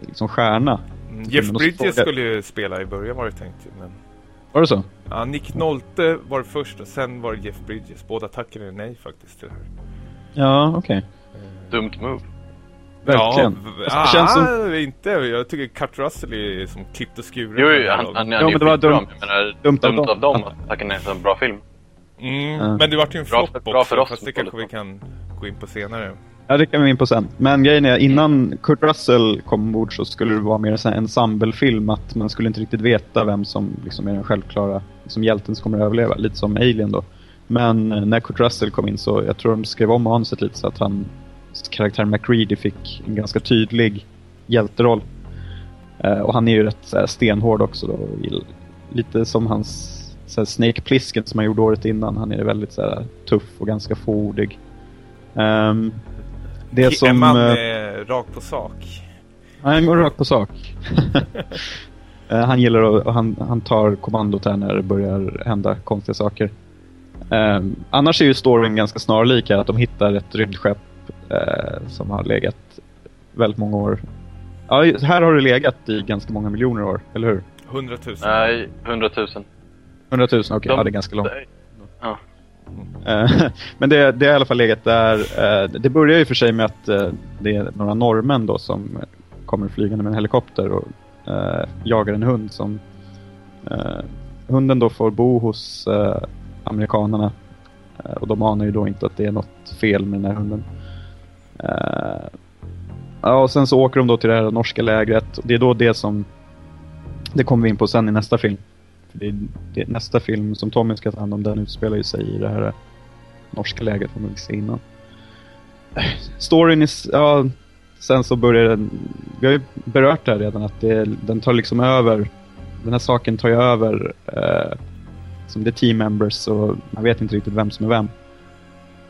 liksom stjärna. Mm, Jeff Bridges skulle ju spela i början var det tänkt. Men... Var det så? Ja, Nick Nolte var det först och sen var det Jeff Bridges. Båda tackade nej faktiskt till det här. Ja, okej. Dumt move. Verkligen. Ja, Alltså, det känns som- ah, inte. Jag tycker Kurt Russell är som klippt och skuren. Jo, jo han, han, han Ja, men det var dumt- menar, dumt dumt, av dem. att tacka nej till en bra film. Mm, Ja. Men det vart ju en Bra flopp också. bra för oss Fast det kanske vi kan gå in på senare. Ja, det kan vi in på sen. Men grejen är, innan Kurt Russell kom ombord så skulle det vara mer en ensemblefilm. Att man skulle inte riktigt veta vem som liksom är den självklara liksom hjälten som kommer att överleva. Lite som Alien då. Men eh, när Kurt Russell kom in så, jag tror de skrev om manuset lite så att han, karaktären McReady fick en ganska tydlig hjälteroll. Eh, och han är ju rätt så stenhård också då. Lite som hans så här, Snake Plissken som han gjorde året innan. Han är väldigt så här, tuff och ganska fåordig. Um, det Är som... man eh, eh, rakt på sak? han går rakt på sak. Eh, han gillar att, han, han tar kommandot här när det börjar hända konstiga saker. Um, annars är ju storyn ganska snarlik här, att de hittar ett rymdskepp eh, som har legat väldigt många år. Ja, här har det legat i ganska många miljoner år, eller hur? 100 000. Nej, 100 000. 100 000, okej, De- ja det är ganska långt. Ja. Eh, men det, det har i alla fall legat där. Eh, det börjar ju för sig med att eh, det är några norrmän då som kommer flygande med en helikopter och jagar en hund som hunden då får bo hos amerikanarna amerikanerna och de anar ju då inte att det är något fel med den här hunden. Ja, och sen så åker de då till det här norska lägret. Det är då det som det kommer vi in på sen i nästa film. Det, det, nästa film som Tommy ska ta hand om, den utspelar ju sig i det här eh, norska läget som vi innan. Storyn är, ja, sen så börjar den, vi har ju berört det här redan, att det, den tar liksom över, den här saken tar ju över eh, som det är team members och man vet inte riktigt vem som är vem.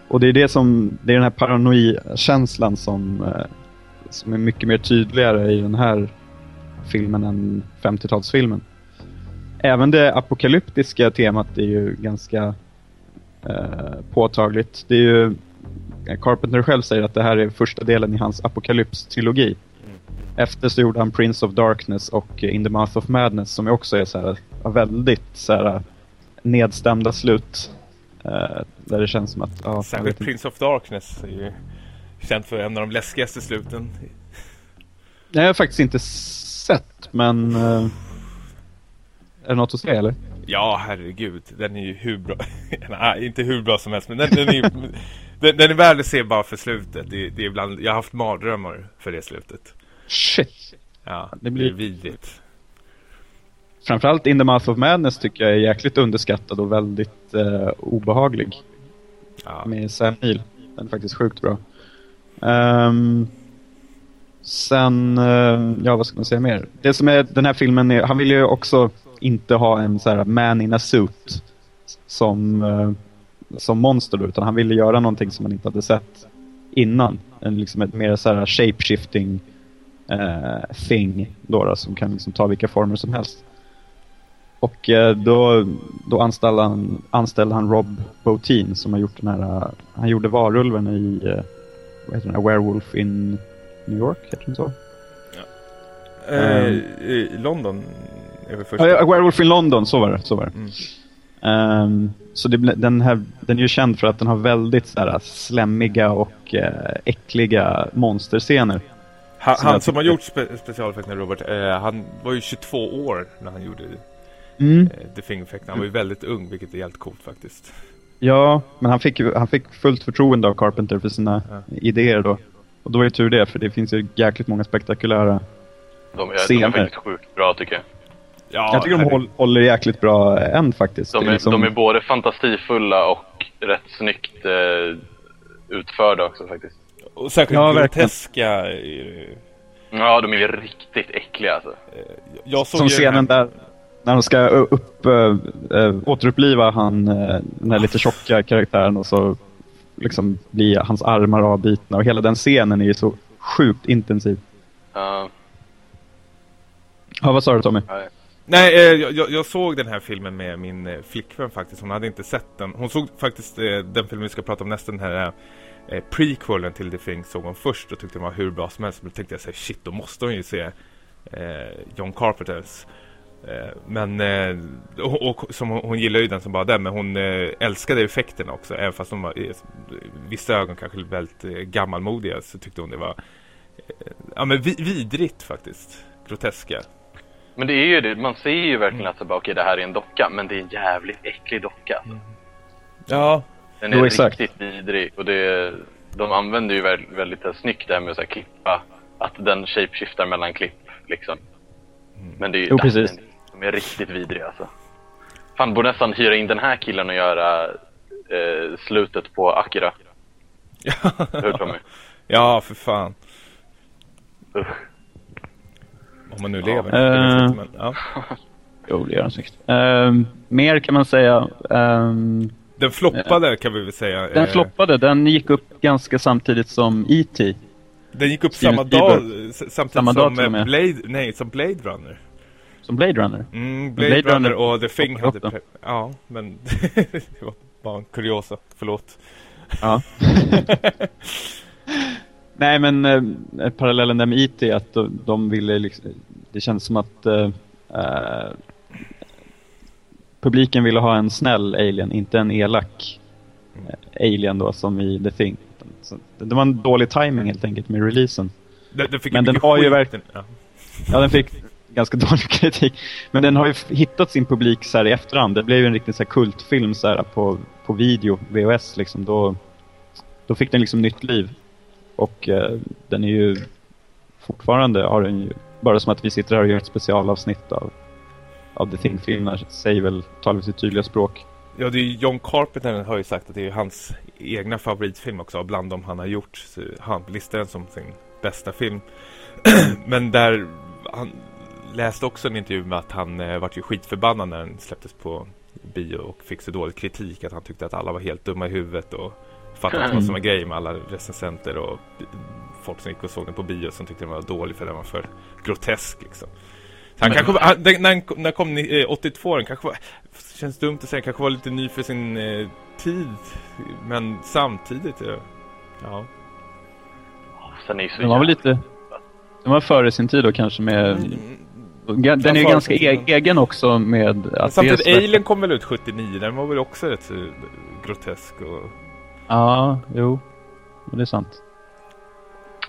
Och det är det som, det är den här paranoikänslan som, eh, som är mycket mer tydligare i den här filmen än 50-talsfilmen. Även det apokalyptiska temat är ju ganska eh, påtagligt. Det är ju Carpenter själv säger att det här är första delen i hans apokalyps-trilogi. Efter så gjorde han Prince of Darkness och In the Mouth of Madness som också är så här, väldigt så här, nedstämda slut. Eh, där det känns som att... Ja, Särskilt. Prince of Darkness är ju känt för en av de läskigaste sluten. Det har jag faktiskt inte sett, men... eh, är det något att säga eller? Ja, herregud. Den är ju hur bra... Nej, inte hur bra som helst, men den, den är. Den, den är värd att se bara för slutet. Det, det är ibland, jag har haft mardrömmar för det slutet. Shit! Ja, Det blir- vidrigt. Framförallt In the Mouth of Madness tycker jag är jäkligt underskattad och väldigt eh, obehaglig. Ja. Med Sam Neill. Den är faktiskt sjukt bra. Ehm, sen, eh, ja vad ska man säga mer? Det som är den här filmen, är, han vill ju också inte ha en så här man in a suit som, eh, som monster utan han ville göra någonting som man inte hade sett innan. En, liksom ett mer så här shape-shifting eh, thing då, då, som kan liksom ta vilka former som helst. Och eh, då, då anställde, han, anställde han Rob Bottin som har gjort den här, han gjorde varulven i, eh, vad heter den här, Werewolf in New York, heter den så? Eh, I London första. Ja, Werewolf in London, så var det. Så var det. Mm. Ehm, så det, den, här, den är ju känd för att den har väldigt så här, slemmiga och eh, äckliga monsterscener. Han, Som han som har gjort spe specialeffekterna, Robert, eh, han var ju 22 år när han gjorde Mm. eh, The Thing Effect. Han var ju väldigt ung, vilket är helt coolt faktiskt. Ja, men han fick, han fick fullt förtroende av Carpenter för sina Ja. idéer då. Och då är det tur det, för det finns ju jäkligt många spektakulära... De, är- de är Scener. sjukt bra tycker jag. Ja, jag tycker de håller jäkligt bra än faktiskt. De är, liksom- de är både fantasifulla och rätt snyggt eh, utförda också faktiskt. Och särskilt Ja, groteska. eh, Ja, de är ju riktigt äckliga alltså. Jag såg Som scenen där när de ska upp, äh, återuppliva han, äh, den här lite tjocka karaktären och så liksom blir hans armar avbitna och hela den scenen är ju så sjukt intensiv. Ja, Ja, vad sa du Tommy? nej. Nej, eh, jag, jag- jag såg den här filmen med min eh, flickvän faktiskt. Hon hade inte sett den. Hon såg faktiskt eh, den filmen vi ska prata om nästa, den här eh, eh, prequelen till The Thing såg hon först och tyckte den var hur bra som helst. Men då tänkte jag säga shit, då måste hon ju se eh, John Carpenters. Eh, men, eh, och, och, som hon, hon gillar ju den som bara den, men hon eh, älskade effekterna också. Även fast de var i vissa ögon kanske väldigt eh, gammalmodiga så tyckte hon det var eh, ja, men vidrigt faktiskt. Groteska. Men det är ju det, man ser ju verkligen att så bara, okej det här är en docka, men det är en jävligt äcklig docka. alltså. Ja, Den är Jo, exakt. riktigt vidrig och det, de använder ju väldigt, väldigt här, snyggt det här med att så här, klippa, att den shapeshiftar mellan klipp liksom. Men det är ju, Jo, precis. de är riktigt vidriga alltså. Fan, borde nästan hyra in den här killen och göra eh, slutet på Akira. Hur Tommy? Ja, för fan. Usch. Om man nu lever. Jag inte, men, ja. Jo, det gör han säkert. Ehm, mer kan man säga. Ehm, Den floppade kan vi väl säga. den floppade, den gick upp ganska samtidigt som E.T. Den gick upp Steven samma dag, Spielberg. s- samtidigt Samma dag som. Blade, nej, som Blade Runner. Som Blade Runner. Mm, Blade, Blade Runner Runner och The Thing hade... då. Ja, men det var bara en kuriosa, förlåt. Ja. Nej, men eh, parallellen där med IT är att de, de ville liksom, det känns som att eh, eh, publiken ville ha en snäll alien, inte en elak eh, alien då som i The Thing. Så, det var en dålig timing helt enkelt med releasen. Den, den Men den har ju verkligen- Ja. Ja, den fick ganska dålig kritik. Men den har ju hittat sin publik så här i efterhand. Det blev ju en riktig så här kultfilm så här på, på video, VHS liksom. Då, då fick den liksom nytt liv. Och eh, den är ju fortfarande, har den ju, bara som att vi sitter här och gör ett specialavsnitt av, av The Thing-filmerna säger väl, talar sitt tydliga språk. Ja, det är ju John Carpenter har ju sagt att det är hans egna favoritfilm också, bland dem han har gjort. Så han listar den som sin bästa film. Men där, han läste också en intervju med att han eh, vart ju skitförbannad när den släpptes på bio och fick så dålig kritik att han tyckte att alla var helt dumma i huvudet och fattade inte vad som var grej med alla recensenter och folk som gick och såg den på bio som tyckte den var dålig för den var för grotesk liksom. Så han Men- kanske, han, den, när, kom- när den kom ni- eh, 82, den kanske var, känns dumt att säga, kanske var lite ny för sin eh, tid. Men samtidigt, eh, ja. Sen är ju så Den var väl lite, den var före sin tid då kanske med, Mm. den är ju ganska e- egen också med Men att samtidigt, Alien kom väl ut 79, den var väl också rätt så grotesk och... Ja, jo. Det är sant.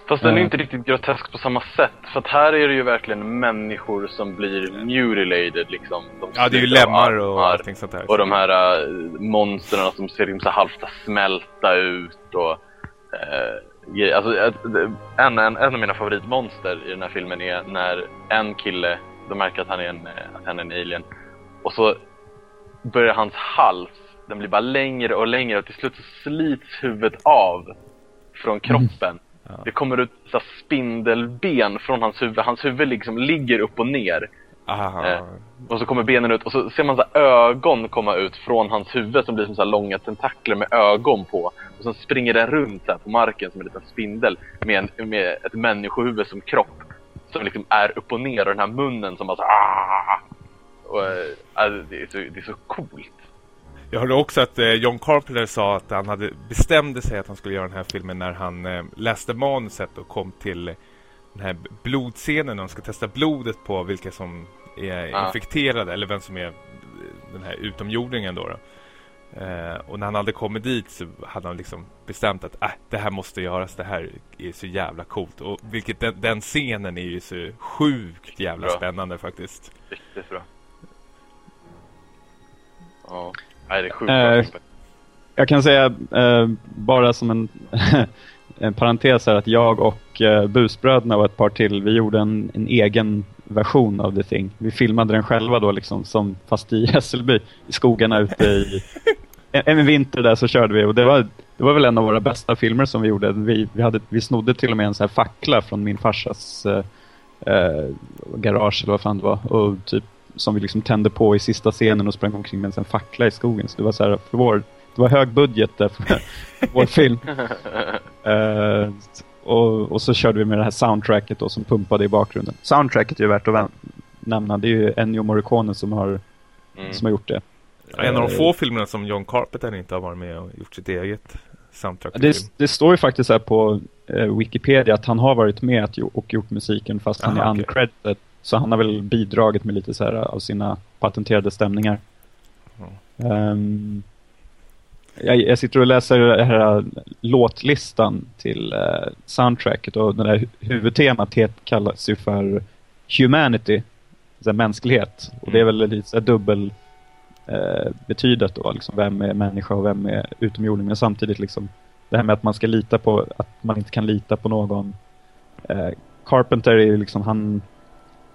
Fast den är Eh. inte riktigt grotesk på samma sätt. För att här är det ju verkligen människor som blir mutilated liksom. De Ja, det är ju lemmar och allting sånt där. Och de här äh, monstren som ser liksom så halvt smälta ut och... Äh, alltså, ett- en, en, en av mina favoritmonster i den här filmen är när en kille, de märker att han är en, eh, att han är en alien. Och så börjar hans hals, den blir bara längre och längre och till slut så slits huvudet av från kroppen. Ja. Det kommer ut så spindelben från hans huvud. Hans huvud liksom ligger upp och ner. Eh, Och så kommer benen ut och så ser man så ögon komma ut från hans huvud som blir som så långa tentakler med ögon på. Och sen springer den runt så här på marken som en liten spindel med, en, med ett människohuvud som kropp. Som liksom är upp och ner och den här munnen som bara så ah! och, alltså, det, är så, det är så coolt. Jag hörde också att eh, John Carpenter sa att han hade bestämde sig att han skulle göra den här filmen när han eh, läste manuset och kom till den här blodscenen när de ska testa blodet på vilka som är Ja. infekterade eller vem som är eh, den här utomjordingen då. då. Eh, och när han hade kommit dit så hade han liksom bestämt att äh, det här måste göras, det här är så jävla coolt. Och vilket den, den scenen är ju så sjukt jävla Bra. spännande faktiskt. Riktigt bra. Ja. Nej, det är sjukt Eh. Jag kan säga eh, bara som en, en parentes här att jag och eh, Busbröderna och ett par till, vi gjorde en, en egen version av The Thing. Vi filmade den själva då liksom, som, fast i Hässelby, i skogarna ute i... En, en vinter där så körde vi och det var, det var väl en av våra bästa filmer som vi gjorde. Vi, vi, hade, vi snodde till och med en sån här fackla från min farsas eh, eh, garage eller vad fan det var. Och typ som vi liksom tände på i sista scenen och sprang omkring med en fackla i skogen. Så det var så här, för vår, det var hög budget där för vår film. Eh, och, och så körde vi med det här soundtracket då som pumpade i bakgrunden. Soundtracket är ju värt att nämna. Det är ju Ennio Morricone som har, Mm. som har gjort det. En av de Eh, få filmerna som John Carpenter inte har varit med och gjort sitt eget soundtrack Det, det står ju faktiskt här på eh, Wikipedia att han har varit med och gjort musiken fast han Aha, är okej. uncredited. Så han har väl bidragit med lite så här av sina patenterade stämningar. Ehm, jag, jag sitter och läser den här låtlistan till eh, soundtracket och den där hu- huvudtemat kallas ju för Humanity, så här mänsklighet. Och det är väl lite så här dubbel eh, betydet då, liksom vem är människa och vem är utomjording. Men samtidigt liksom det här med att man ska lita på, att man inte kan lita på någon. Eh, Carpenter är ju liksom, han,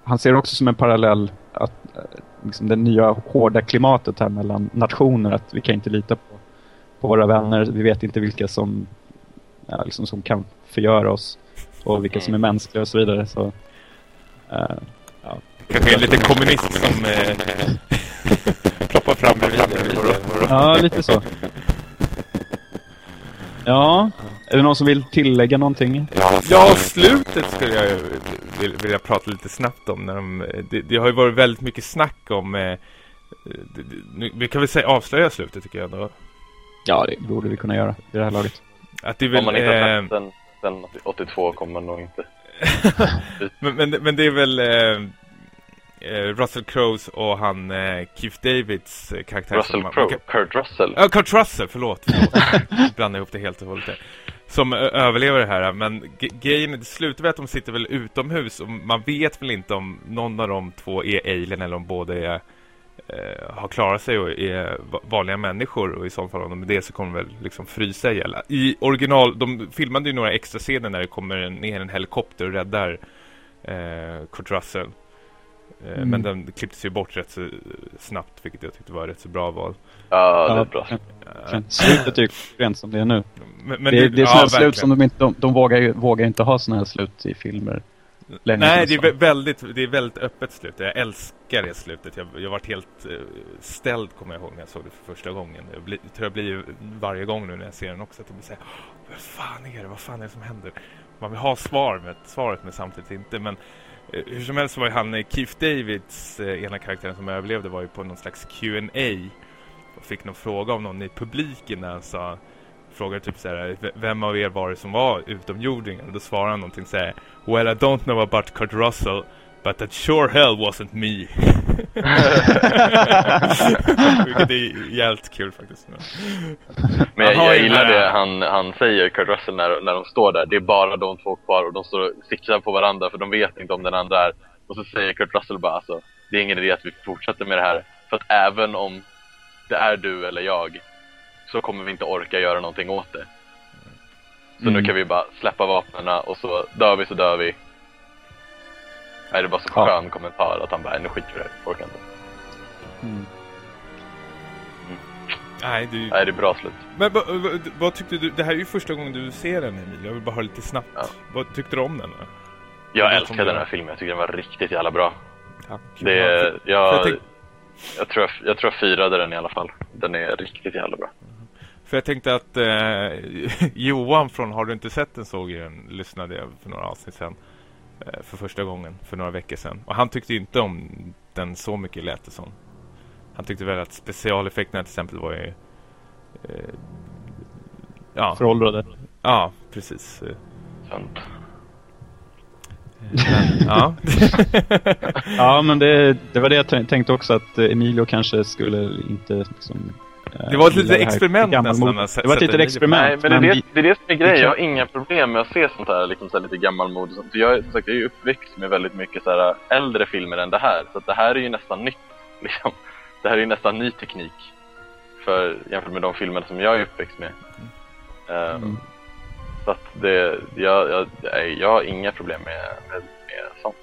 han ser också som en parallell att eh, liksom det nya hårda klimatet här mellan nationer, att vi kan inte lita på, på våra vänner. Vi vet inte vilka som, ja, liksom, som kan förgöra oss och vilka som är mänskliga och så vidare. Så, eh, ja. Kanske är lite kommunist som eh, ploppar fram bredvid. Ja, lite så. Ja, är det någon som vill tillägga någonting? Ja, slutet skulle jag vilja, vilja prata lite snabbt om. När de, det, det har ju varit väldigt mycket snack om... Eh, det, det, nu- vi kan väl säga avslöja slutet tycker jag då. Ja, det borde vi kunna göra i det här laget. Att det är Om väl... man inte har eh, sett den sen 82 kommer man nog inte. men, men, men det är väl eh, eh, Russell Crowes och han eh, Keith Davids eh, karaktär. Russell Crowe, Kurt Russell. Ja, Kurt Russell, förlåt. förlåt. Blandade ihop det helt och hållet. Som överlever det här. Men grejen, det slutar med att de sitter väl utomhus och man vet väl inte om någon av de två är alien eller om båda är, eh, har klarat sig och är vanliga människor och i så fall om de är det så kommer de väl liksom frysa ihjäl. I original, de filmade ju några extra scener när det kommer ner en helikopter och räddar eh, Kurt Russell. Eh, Mm. Men den klipptes ju bort rätt så snabbt vilket jag tyckte var rätt så bra val. Ja, det är bra. Eh, Slutet är ju rent som det är nu. Men, men det, det är sådana ja, slut verkligen. som de inte, de, de vågar, ju, vågar inte ha sådana här slut i filmer. längre, Nej, det är väldigt, det är väldigt öppet slut. Jag älskar det slutet. Jag, jag varit helt ställd, kommer jag ihåg, när jag såg det för första gången. Jag blir, tror jag blir varje gång nu när jag ser den också. Att jag blir såhär, vad fan är det? Vad fan är det som händer? Man vill ha svar med, svaret, men samtidigt inte. Men eh, Eh, hur som helst så var ju han, eh, Keith Davids, eh, ena karaktären som överlevde, var ju på någon slags Q&A och fick någon fråga av någon i publiken när han sa frågade typ såhär, här, vem av er var det som var utomjordingen? Då svarade han någonting såhär, Well I don't know about Kurt Russell, but that sure hell wasn't me. Vilket är jävligt kul faktiskt. Men jag, jag gillar det han, han säger, Kurt Russell, när, när de står där. Det är bara de två kvar och de står och siktar på varandra för de vet inte om den andra är. Och så säger Kurt Russell bara alltså, det är ingen idé att vi fortsätter med det här. För att även om det är du eller jag så kommer vi inte orka göra någonting åt det. Så Mm. nu kan vi bara släppa vapnena och så dör vi så dör vi. Nej, det bara så Ja. skön kommentar att han bara, nu skiter vi i det här, orkar inte. Mm. Nej, du... Nej, det är bra slut. Men vad, vad, vad tyckte du? Det här är ju första gången du ser den Emil. Jag vill bara höra lite snabbt. Ja. Vad tyckte du om den? då? Jag Vad kommer den här filmen, jag tycker den var riktigt jävla bra. Tack. Det, jag, jag tänk- jag, tror jag, jag tror jag firade den i alla fall. Den är riktigt jävla bra. För jag tänkte att eh, Johan från Har du inte sett den såg ju den, lyssnade jag för några avsnitt sedan. Eh, för första gången, för några veckor sedan. Och han tyckte inte om den så mycket lät det som. Han tyckte väl att specialeffekterna till exempel var ju... Eh, ja, Föråldrade. ja, precis. Eh, Sant. Men, ja. Ja, men det, det var det jag tän- tänkte också att eh, Emilio kanske skulle inte liksom, eh, Det var ett litet experiment nästan, Det var ett litet experiment. Nej, men det är det, vi- det, är det som är grejen. Jag har inga problem med att se sånt här, liksom så här lite gammalmodigt jag, är- som sagt, jag är ju uppväxt med väldigt mycket så här äldre filmer än det här. Så att det här är ju nästan nytt. Liksom. Det här är ju nästan ny teknik. För, jämfört med de filmer som jag är uppväxt med. Ehm, Mm. Så att det, jag, jag, jag har inga problem med, med, med sånt.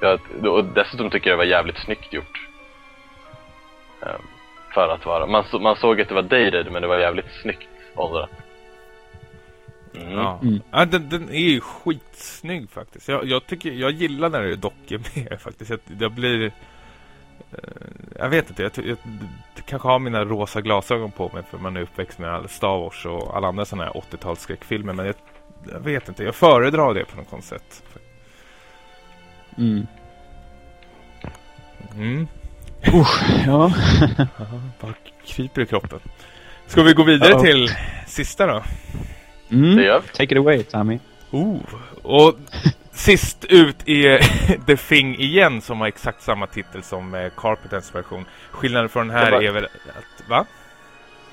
Jag, och dessutom tycker jag det var jävligt snyggt gjort. Ehm, för att vara, man, så, man såg att det var dated men det var jävligt snyggt åldrat. Mm. Ja, Mm. ja den, den är ju skitsnygg faktiskt. Jag, jag, tycker, jag gillar när det är dockor med faktiskt. Jag, jag blir... eh, jag vet inte, jag, jag, jag kanske har mina rosa glasögon på mig för man är uppväxt med all Star Wars och alla andra sådana här 80-talsskräckfilmer. Men jag, jag vet inte, jag föredrar det på något sätt. Mm. Mm. Ja. Aha, bara kryper i kroppen. Ska vi gå vidare Ja. till sista då? Mm. Det gör vi. Take it away, Tommy. Oh. Och sist ut är The Thing igen som har exakt samma titel som eh, Carpenters version. Skillnaden från den här var- är väl att, va?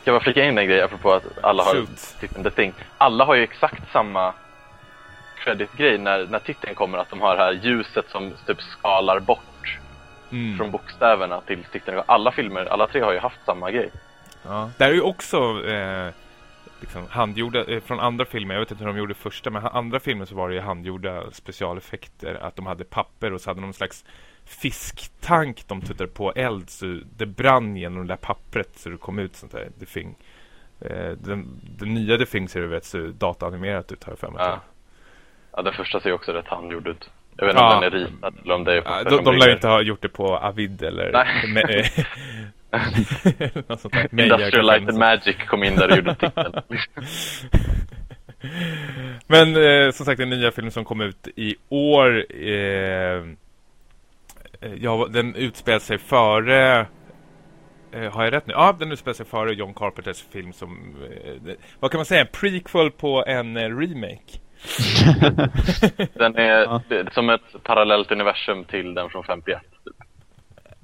Ska jag bara flika in en grej apropå att alla har Shoot. titeln The Thing. Alla har ju exakt samma credit-grej när, när titeln kommer att de har det här ljuset som typ skalar bort Mm. från bokstäverna till titeln. Alla filmer, alla tre har ju haft samma grej. Ja. Där är ju också eh, liksom handgjorda, eh, från andra filmer, jag vet inte hur de gjorde första, men andra filmer så var det ju handgjorda specialeffekter. Att de hade papper och så hade de någon slags fisktank de tuttade på eld så det brann genom det där pappret så det kom ut sånt där The Thing. Eh, den, den nya The Thing ser ju rätt så dataanimerat ut har jag för mig. Ja. Ja, den första ser ju också rätt handgjord ut. Jag vet inte Ja. om den är ritad eller om det är Ja, de, de lär inte ha gjort det på Avid eller Nej. Industrial Light and. Magic kom in där och gjorde titeln. Men eh, som sagt den nya filmen som kom ut i år eh, ja, den utspelar sig före eh, har jag rätt nu? Ja, den utspelar sig före John Carpenters film som eh, vad kan man säga? En prequel på en eh, remake. Den är Ja. det är som ett parallellt universum till den från 51. Typ.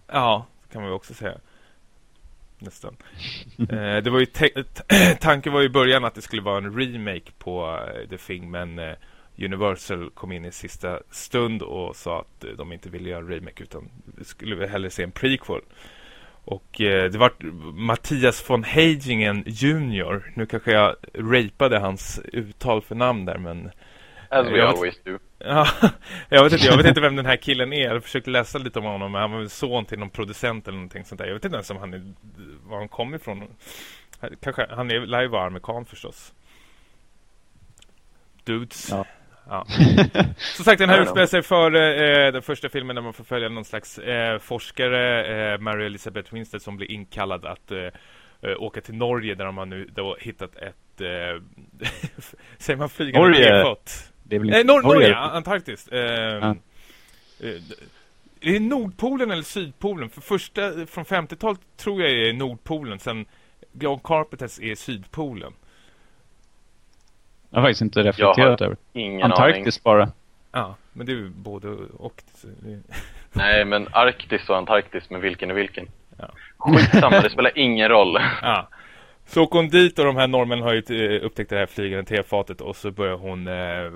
Ja, kan man ju också säga. Nästan. eh, det var ju tanken var ju i början att det skulle vara en remake på eh, The Thing men eh, Universal kom in i sista stund och sa att eh, de inte ville göra en remake utan skulle vi hellre se en prequel. Och eh, det var Mattias von Heijingen Jr. Nu kanske jag rapade hans uttal för namn där men As we Jag vet- always do. Ja, jag vet, inte, jag vet inte vem den här killen är. Jag försökte läsa lite om honom. Men han var väl son till någon producent eller någonting sånt där. Jag vet inte ens om han är, var han kommer ifrån. Kanske, han är, vara amerikan förstås. Dudes. Ja. Ja. Som sagt, den här utspelar sig före eh, den första filmen där man får följa någon slags eh, forskare, eh, Mary Elizabeth Winstead, som blir inkallad att eh, eh, åka till Norge där de har nu då hittat ett, eh, säger man flygande Norge? tefat? Det är väl inte Nor Norge, Norge? Antarktis. Ja. eh, är det Nordpolen eller Sydpolen? För första, från 50-talet tror jag är Nordpolen, sen John Carpenters är Sydpolen. Jag har faktiskt inte reflekterat över. ingen Antarktis bara. Ja, men det är ju både och. aning. Nej, men Arktis och Antarktis, men vilken är vilken? Ja. Skitsamma, det spelar ingen roll. Ja. Så åker hon dit och de här norrmännen har ju eh, upptäckt det här flygande tefatet och så börjar hon eh,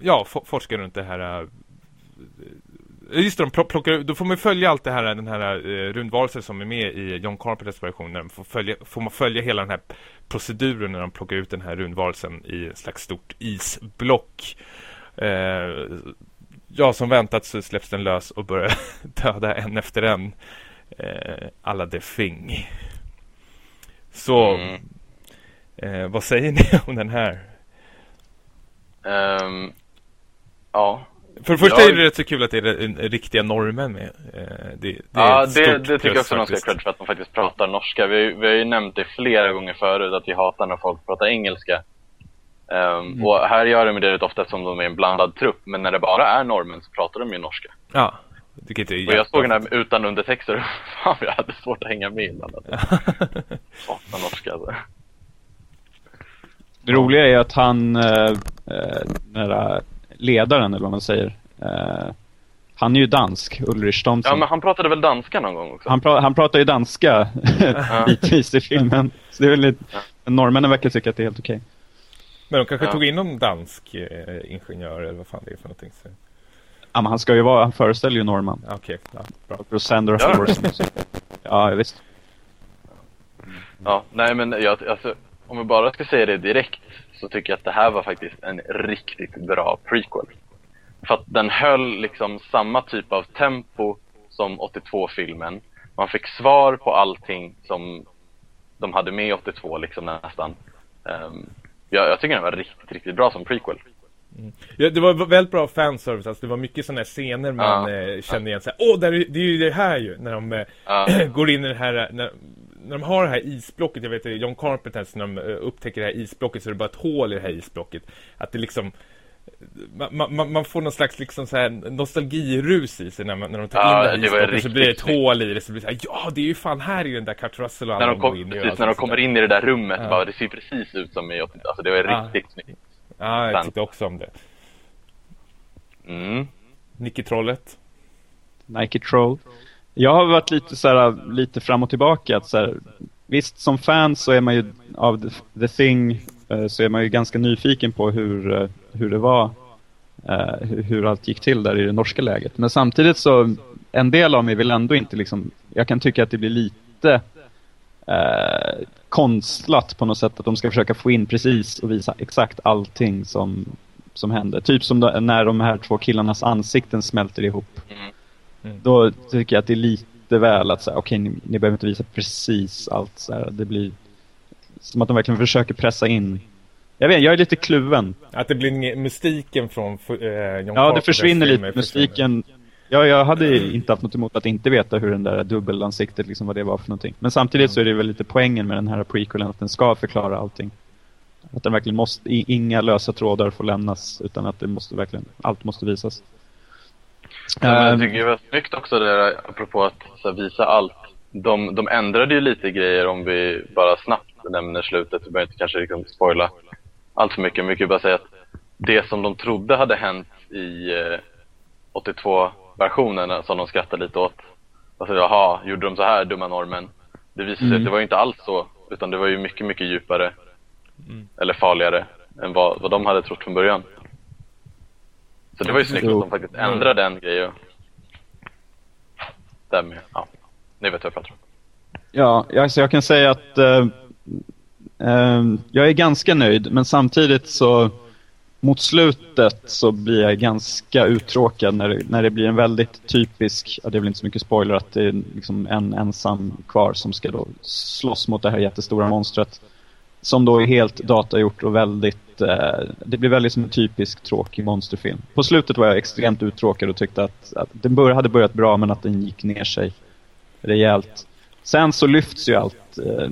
ja, for- forska runt det här eh, Just det, de pl- plockar, då får man följa allt det här, den här eh, rundvalsen som är med i John Carpenters version. Får, följa, får man följa hela den här proceduren när de plockar ut den här rundvalsen i ett slags stort isblock. Eh, ja, som väntat så släpps den lös och börjar döda en efter en. Eh, alla The Thing. Så, Mm. eh, vad säger ni om den här? Ehm, ja. För det första Jag- är det rätt så kul att det är en, riktiga norrmän med. Eh, det, det är ja, det, det tycker jag också de ska ha faktiskt. cred för att de faktiskt pratar norska. Vi, vi har ju nämnt det flera gånger förut att vi hatar när folk pratar engelska. Ehm, Mm. Och här gör de det rätt ofta eftersom de är en blandad trupp. Men när det bara är norrmän så pratar de ju norska. Ja, vilket är Och jag såg den här utan undertexter. Fan, jag hade svårt att hänga med. Alltså. Hatar norska alltså. Det roliga är att han, eh, eh, den där ledaren eller vad man säger, eh, Han är ju dansk, Ulrich Thomsen. Ja, men han pratade väl danska någon gång också? han, pra han pratar ju danska bitvis i filmen. Så det är väl lite... Norrmännen verkar tycka att det är helt okej. Men de kanske Ja. tog in någon dansk eh, ingenjör eller vad fan det är för någonting. Så. Ja, men han ska ju vara, han föreställer ju norrman. Okej, ja, bra. Och Sandra Ja. Ja, visst. Ja, nej men jag, alltså, om vi bara ska säga det direkt så tycker jag att det här var faktiskt en riktigt bra prequel. För att den höll liksom samma typ av tempo som 82-filmen. Man fick svar på allting som de hade med i 82 liksom nästan. Um, jag, jag tycker den var riktigt, riktigt bra som prequel. Ja, det var väldigt bra fanservice, alltså det var mycket sådana här scener man Ja. eh, kände igen. Så här, Åh, där är, det är ju det här ju! När de eh, Ja. går in i det här, eh, när, när de har det här isblocket, jag vet det, John Carpenter, när de eh, upptäcker det här isblocket så är det bara ett hål i det här isblocket. Att det liksom man, man, man får någon slags liksom så här nostalgirus i sig när, man, när de tar Ja, in det här det isblocket så blir det ett hål i det så blir det så här, ja det är ju fan här i den där Kurt Russell och alla När de, kom, in precis, när de kommer in i det där rummet, Ja. bara, det ser precis ut som i 80 Alltså det var Ja. riktigt snyggt. Ja, jag tyckte också om det. Mm. Nicky Trollet. Nike Troll. Jag har varit lite så här, lite fram och tillbaka. Att så här, visst, som fan så är man ju av The, Thing eh, så är man ju ganska nyfiken på hur, eh, hur det var. Eh, hur, allt gick till där i det norska läget. Men samtidigt så, en del av mig vill ändå inte liksom, jag kan tycka att det blir lite eh, konstlat på något sätt att de ska försöka få in precis och visa exakt allting som, som händer. Typ som då, när de här två killarnas ansikten smälter ihop. Mm. Mm. Då tycker jag att det är lite väl att säga, okej ni, ni behöver inte visa precis allt så här. Det blir som att de verkligen försöker pressa in. Jag vet, jag är lite kluven. Att det blir mystiken från eh, John Ja, det försvinner lite. Musiken. Ja, jag hade inte haft något emot att inte veta hur den där dubbelansiktet, liksom vad det var för någonting. Men samtidigt så är det väl lite poängen med den här prequelen, att den ska förklara allting. Att den verkligen måste, inga lösa trådar får lämnas, utan att det måste verkligen, allt måste visas. Men jag Ehm, tycker det var snyggt också det där, apropå att här, visa allt. De, de ändrade ju lite grejer om vi bara snabbt nämner slutet. Vi behöver inte kanske liksom spoila allt för mycket. Men vi kan ju bara säga att det som de trodde hade hänt i eh, 82-versionen som de skrattade lite åt. Alltså jaha, gjorde de så här dumma normen? Det visade sig Mm. att det var inte alls så. Utan det var ju mycket, mycket djupare. Eller farligare än vad, vad de hade trott från början. Så det var ju snyggt Jo. att de faktiskt ändrade den grejen. Därmed, ja. Ni vet vad jag pratar om. Ja, alltså jag kan säga att eh, eh, jag är ganska nöjd, men samtidigt så mot slutet så blir jag ganska uttråkad när det, när det blir en väldigt typisk, ja, det är väl inte så mycket spoiler, att det är liksom en ensam kvar som ska då slåss mot det här jättestora monstret. Som då är helt datagjort och väldigt, eh, det blir väldigt som en typisk tråkig monsterfilm. På slutet var jag extremt uttråkad och tyckte att, att den bör, hade börjat bra men att den gick ner sig rejält. Sen så lyfts ju allt eh,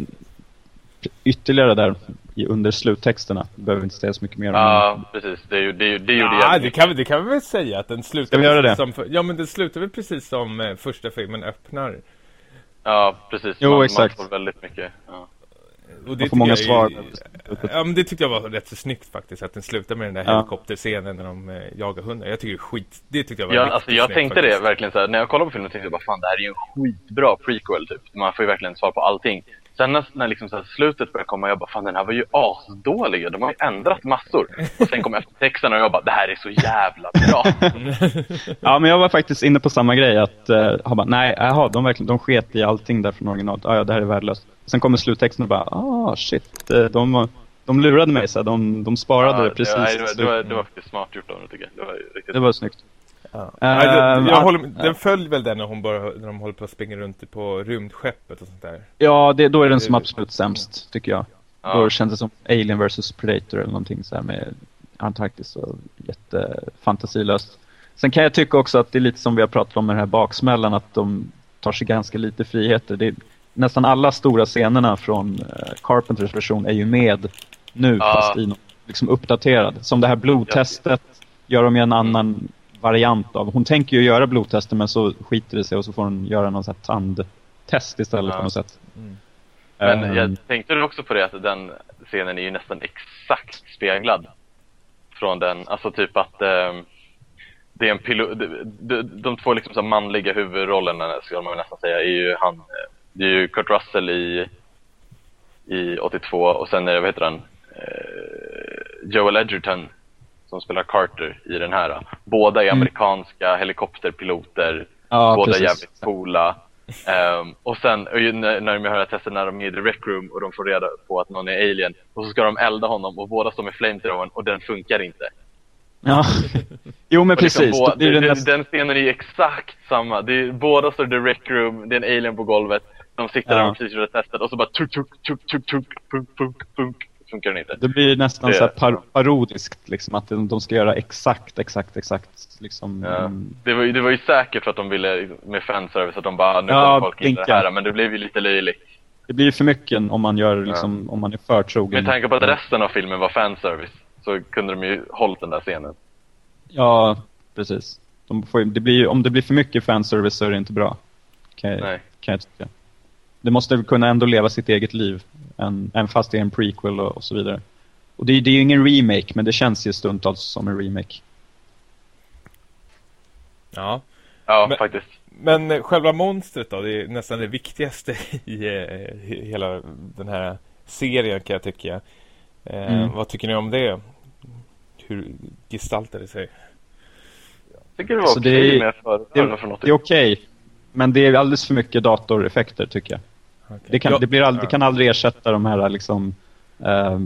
ytterligare där i, under sluttexterna. Det behöver inte säga så mycket mer om. Ja, precis. Det, är ju- det, är ju- det gjorde Ja, det kan, vi- det kan vi väl säga att den slutar göra det? som Ja men den slutar väl precis som eh, första filmen öppnar Ja, precis. Jo, man, exakt. Man får väldigt mycket. Ja. Och får många tycker jag svar. Ja men det tyckte jag var rätt så snyggt faktiskt Att den slutar med den där Ja. helikopterscenen när de eh, jagar hundar Jag tycker det är skit Det tyckte jag var Ja, riktigt alltså jag snyggt tänkte det faktiskt. verkligen så här, när jag kollade på filmen tänkte jag bara fan det här är ju en skitbra prequel typ. Man får ju verkligen svar på allting. Sen när, när liksom så slutet började komma, jag bara fan den här var ju asdålig. De har ju ändrat massor. Och sen kom eftertexterna och jag bara det här är så jävla bra. Ja, men jag var faktiskt inne på samma grej. Att, uh, bara, nej, jaha, de, verkligen, de sket i allting där från originalet. Ah, ja, det här är värdelöst. Sen kommer sluttexten och bara, ah, shit. eh, De, de lurade mig, så de, de sparade det precis. det, var, i det, var, det, var, det var faktiskt smart gjort av dem tycker jag. Det var riktigt det var snyggt. Ja. Eh, det, jag ja, håller, den följer väl den när, hon bara, när de håller på att springa runt på rymdskeppet och sånt där Ja, det, då är den som absolut sämst, tycker jag. Ja. Då känns det som Alien vs Predator eller någonting så här med Antarktis och jättefantasilöst. Sen kan jag tycka också att det är lite som vi har pratat om med den här baksmällan, att de tar sig ganska lite friheter. Det är, nästan alla stora scenerna från eh, Carpenters version är ju med nu, Ja. fast i någon, liksom uppdaterad. Som det här blodtestet gör de ju en annan variant av. Hon tänker ju göra blodtester men så skiter det sig och så får hon göra någon sån här tandtest istället Ja. på något sätt. Men Ehm, jag tänkte du också på det att den scenen är ju nästan exakt speglad från den, alltså typ att ehm, det är en pilot, de, de, de två liksom så manliga huvudrollerna ska man nästan säga är ju han, eh, det är ju Kurt Russell i, i 82 och sen är det, vad heter han, eh, Joel Edgerton som spelar Carter i den här. Båda är amerikanska helikopterpiloter, Ja, båda precis. jävligt coola. Ehm, och sen och när, när de gör testen när de är i the rec room och de får reda på att någon är alien och så ska de elda honom och båda står med flamethrowern och den funkar inte. Ja. jo, men Och liksom precis. bå- det är det, den den scenen är ju exakt samma. Det är, båda står i the rec room, det är en alien på golvet. De sitter där Ja. och precis gjort testet och så bara tuk tuk tuk tuk tuk punk punk punk funkar den inte. Det blir nästan Det- så par parodiskt, liksom, att de, de ska göra exakt, exakt, exakt. Liksom, Ja. mm, Det, var, det var ju säkert för att de ville med fanservice att de bara nu Ja, kommer folk in det här men det blev ju lite löjligt. det blir för mycket om man gör, liksom, om man är för trogen. Med tanke på att resten av filmen var fanservice så kunde de ju hållit den där scenen. Ja, precis. De får, det blir, om det blir för mycket fanservice så är det inte bra. Kan jag, Nej. kan jag tycka. Det måste kunna ändå leva sitt eget liv. En, även fast det är en prequel och, och så vidare. Och det, är- det är ju ingen remake, men det känns ju stundtals som en remake. Ja. Ja, Men- faktiskt. Men själva monstret då, det är nästan det viktigaste i he- hela den här serien kan jag tycka. Eh, Mm. Vad tycker ni om det? Hur gestaltar det sig? Jag tycker det var Så det okej är- med Det, något. det är okej, men det är alldeles för mycket datoreffekter tycker jag. Okej. Det kan, Ja, det blir ald- ja. det kan aldrig ersätta de här liksom, eh,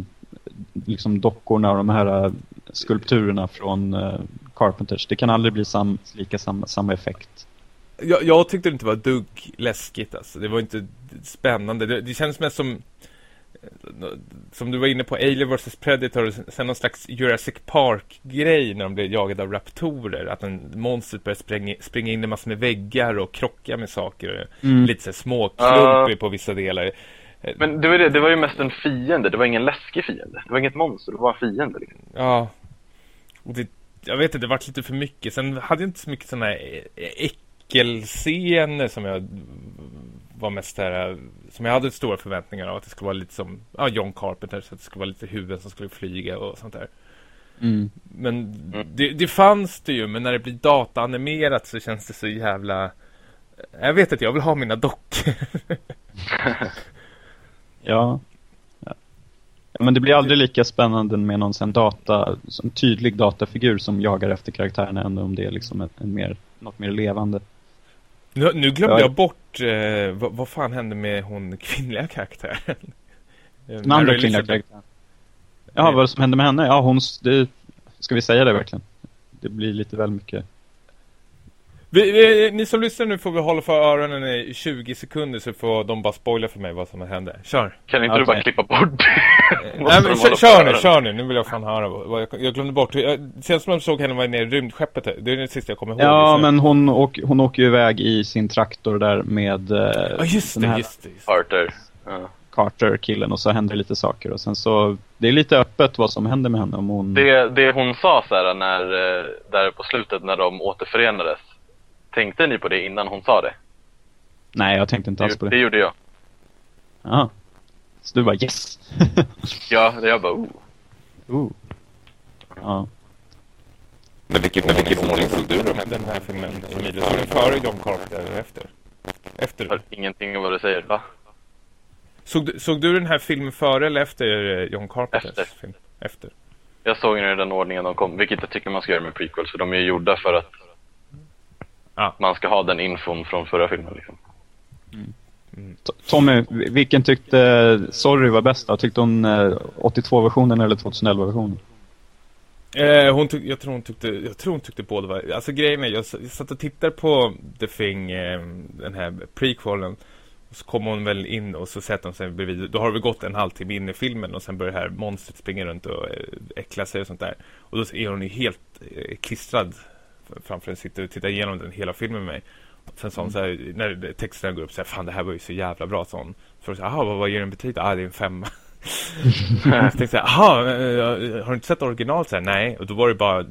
liksom dockorna och de här eh, skulpturerna från eh, Carpenters. Det kan aldrig bli sam, lika sam, samma effekt. Jag, jag tyckte det inte var dugg läskigt alltså. Det var inte spännande. Det, det känns mest som som du var inne på Alien vs Predator sen någon slags Jurassic Park-grej när de blev jagade av raptorer. Att en monstret börjar springa, springa in i massor med väggar och krocka med saker. Mm. Lite så småklumpig på vissa delar. Men det var, det, det var ju mest en fiende, det var ingen läskig fiende. Det var inget monster, det var en fiende liksom. Ja. Och det, jag vet inte, det vart lite för mycket. Sen hade jag inte så mycket sådana här äckelscener som jag var mest där, som jag hade stora förväntningar av att det skulle vara lite som ja, John Carpenter, så att det skulle vara lite huvuden som skulle flyga och sånt där. Mm. Men det, det fanns det ju, men när det blir dataanimerat så känns det så jävla... Jag vet inte, jag vill ha mina dockor. Ja. ja. Men det blir aldrig lika spännande med någon sån data, en tydlig datafigur som jagar efter karaktärerna än om det är liksom en, en mer, något mer levande. Nu, nu glömde Ja. jag bort, eh, vad, vad fan hände med hon kvinnliga karaktären? Den andra kvinnliga karaktären. Ja, vad som hände med henne? Ja, hon, det, ska vi säga det verkligen? Det blir lite väl mycket. Vi, vi, ni som lyssnar nu får vi hålla för öronen i 20 sekunder så får de bara spoila för mig vad som hände. Kör! Kan inte du Okej. bara klippa bort Nej men kör, kör nu, kör nu! Nu vill jag fan höra vad, jag, jag glömde bort. Jag, senast man såg henne var nere i rymdskeppet. Det är det sista jag kommer ihåg. Ja, just nu. men hon, åk, hon åker ju iväg i sin traktor där med eh, Ja just den det, här just det. Just det. Carter. Ja. Carter-killen och så händer lite saker. Och sen så, det är lite öppet vad som händer med henne om hon... Det, det hon sa så här när, eh, där på slutet när de återförenades. Tänkte ni på det innan hon sa det? Nej, jag tänkte inte alls på Det, det. gjorde jag. Jaha. Så du bara yes! Ja, jag bara oh. Ooh. Ja. Men vilken, men vilken ordning såg du här, den här filmen, Emilia? Såg den före John Carpenter eller efter? Efter? Hör ingenting av vad du säger. Va? Såg, du- såg du den här filmen före eller efter eh, John Carpenters Efter. film? Efter. Jag såg den i den ordningen de kom, vilket jag tycker man ska göra med prequels, för de är ju gjorda för att Ja. man ska ha den infon från förra filmen liksom. T- Tommy, vilken tyckte Sorry var bäst då? Tyckte hon eh, 82-versionen eller 2011-versionen? Eh, hon tyck, jag, tror hon tyckte, jag tror hon tyckte båda var... Alltså grejen är, jag, jag satt och tittade på The Thing, eh, den här prequelen. Och så kommer hon väl in och så sätter hon sig bredvid. Då har det väl gått en halvtimme in i filmen och sen börjar det här monstret springa runt och eh, äckla sig och sånt där. Och då är hon ju helt eh, klistrad framför en sitter och tittar igenom den hela filmen med mig. Sen sa hon så här, när texterna går upp så här, fan det här var ju så jävla bra, hon. Så sa jaha, vad, vad ger den betyg? Ah, det är en femma. så tänkte jag, jaha, eh, har du inte sett original? Så här, Nej, och då var det bara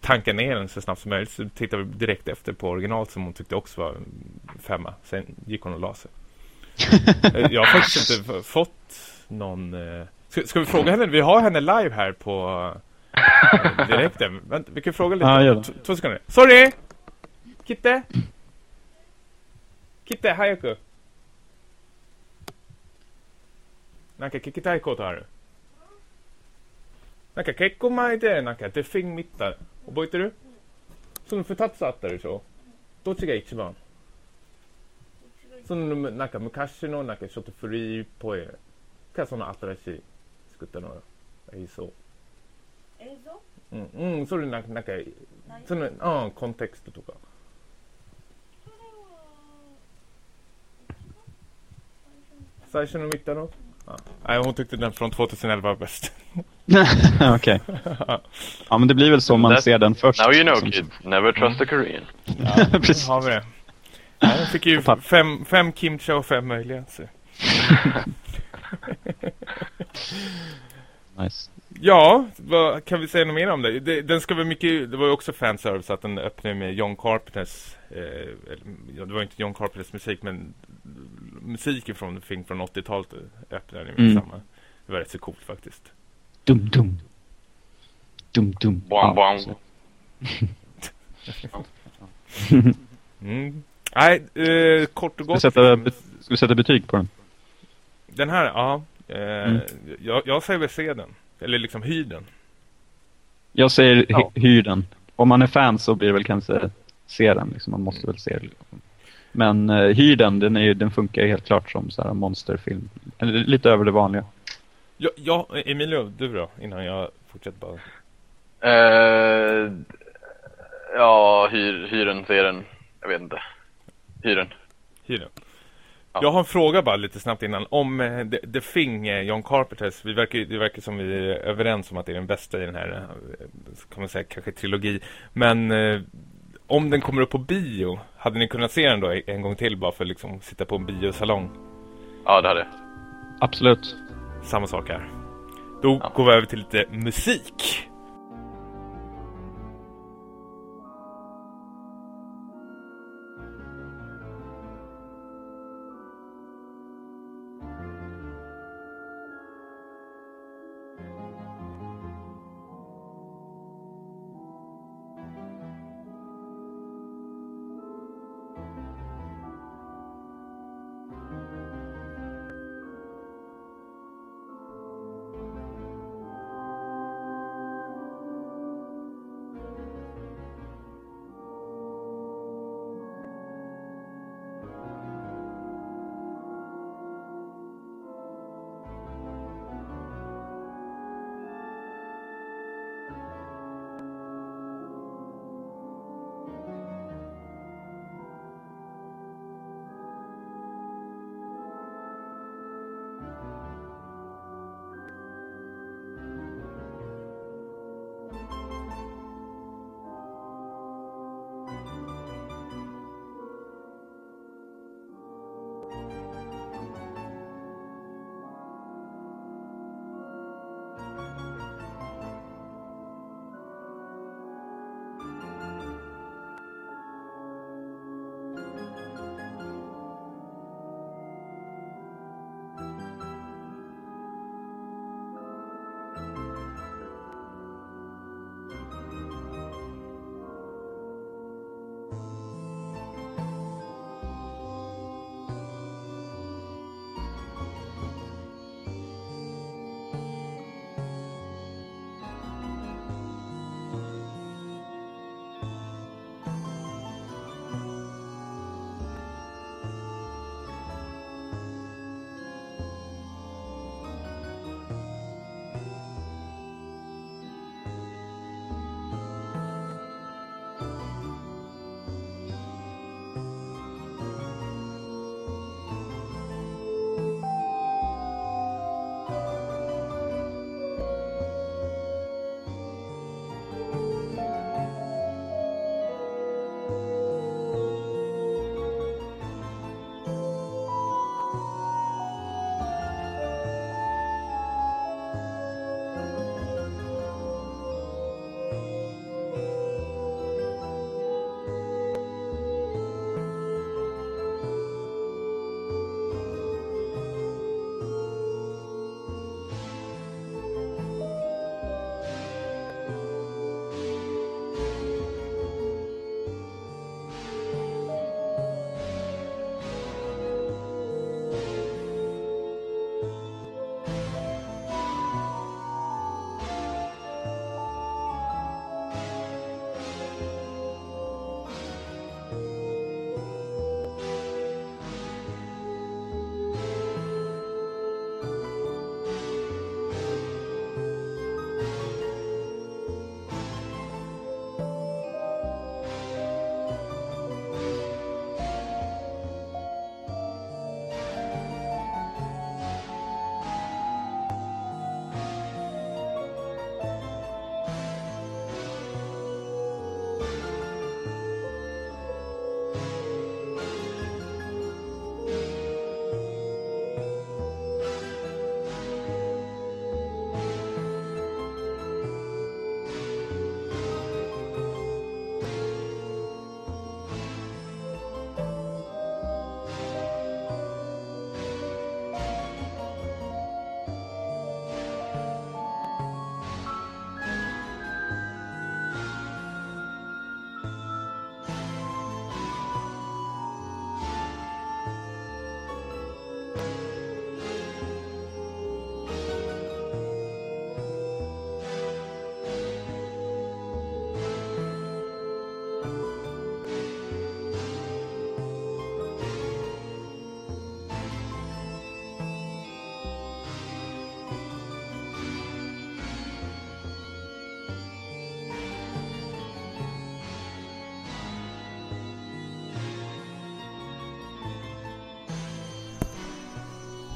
tanka ner den så snabbt som möjligt. Så tittade vi direkt efter på original som hon tyckte också var femma. Sen gick hon och la sig. Eh, jag har faktiskt inte fått någon... eh, Ska, ska vi fråga henne? Vi har henne live här på Direkt. Vänta, vi kan fråga lite. Ja, det. T- Två sekunder. Sorry! Kitte! Kitte, hayaku! なんか聞きたいことあるなんか結婚前でなんかデフィン見た覚えてるその二つあったでしょどっちが一番そのむなんか昔のなんかちょっと古いっぽいかその新しい作ったのがいいそう映像うん、うん、それなんか、なんか、その、うん、コンテクストとか。最初の見たのJa. Nej, hon tyckte den från 2011 var bäst. Okej. Ja, men det blir väl så man That- ser den först. Now you know liksom. kids, never trust a Korean. Precis. har vi det. Ja, hon fick ju Tack. fem, fem kimchi och fem möjliga. Så. Nice. Ja, vad kan vi säga något mer om det? det? Den ska vara mycket, det var ju också fanservice att den öppnade med John Carpenters, eh, eller, ja, det var inte John Carpenters musik men musiken från Thing från 80-talet öppnade med Mm. samma. Det var rätt så coolt faktiskt. Dum, dum. Dum, dum. Bong. så. Mm. Nej, eh, kort och Ska vi, gott. sätta, be- ska vi sätta betyg på den? Den här, ja. Eh, Mm. jag, jag säger väl se den. Eller liksom hyr den. Jag säger Ja. hy- hyr den. Om man är fan så blir det väl kanske se den. Liksom. Man måste väl se den. Men uh, hyr den, den, är, ju- den funkar ju helt klart som så här monsterfilm. Eller lite över det vanliga. Ja, ja, Emilio, du då? Innan jag fortsätter bara. Eh, ja, hyr, hyren, ser den. Jag vet inte. Hyren. Hyr den. Ja. Jag har en fråga bara lite snabbt innan. Om eh, The, The Thing, eh, John Carpenters. Vi verkar, det verkar som vi är överens om att det är den bästa i den här, eh, kan man säga, kanske trilogi. Men eh, om den kommer upp på bio, hade ni kunnat se den då en gång till bara för att liksom sitta på en biosalong? Ja, det hade jag. Absolut. Samma sak här. Då Ja. går vi över till lite musik.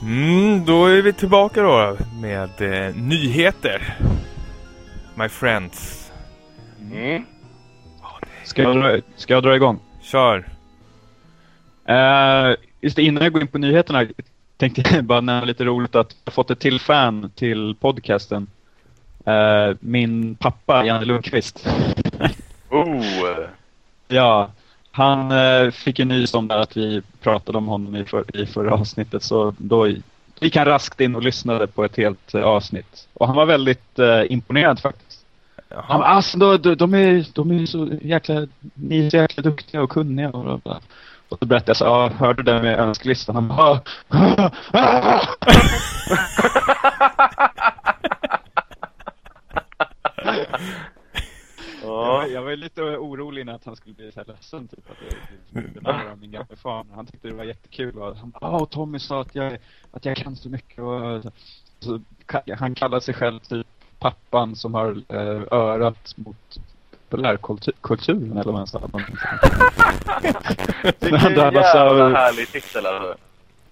Mm, då är vi tillbaka då med eh, nyheter. My friends. Mm. Ska jag dra, ska jag dra igång? Kör. Uh, just det, innan jag går in på nyheterna tänkte jag bara nämna lite roligt att jag fått ett till fan till podcasten. Uh, min pappa, Janne Lundqvist. Oh! ja, han uh, fick ju nys om att vi pratade om honom i, för, i förra avsnittet så då gick han raskt in och lyssnade på ett helt uh, avsnitt. Och han var väldigt imponerad faktiskt. Jaha. Han bara, alltså, de, de, de, är, de är så jäkla, ni är så jäkla duktiga och kunniga och bla, bla. Och så berättade jag så ja, hörde du det med önskelistan? Han bara, ah, ah. Ja. Jag var lite orolig innan att han skulle bli så här ledsen typ att jag skulle höra min gamla far. Han tyckte det var jättekul och han bara, åh Tommy sa att jag, att jag kan så mycket och så, han kallade sig själv typ pappan som har eh, örat mot populärkulturen eller vad man sa. Vilken jävla härlig titel alltså.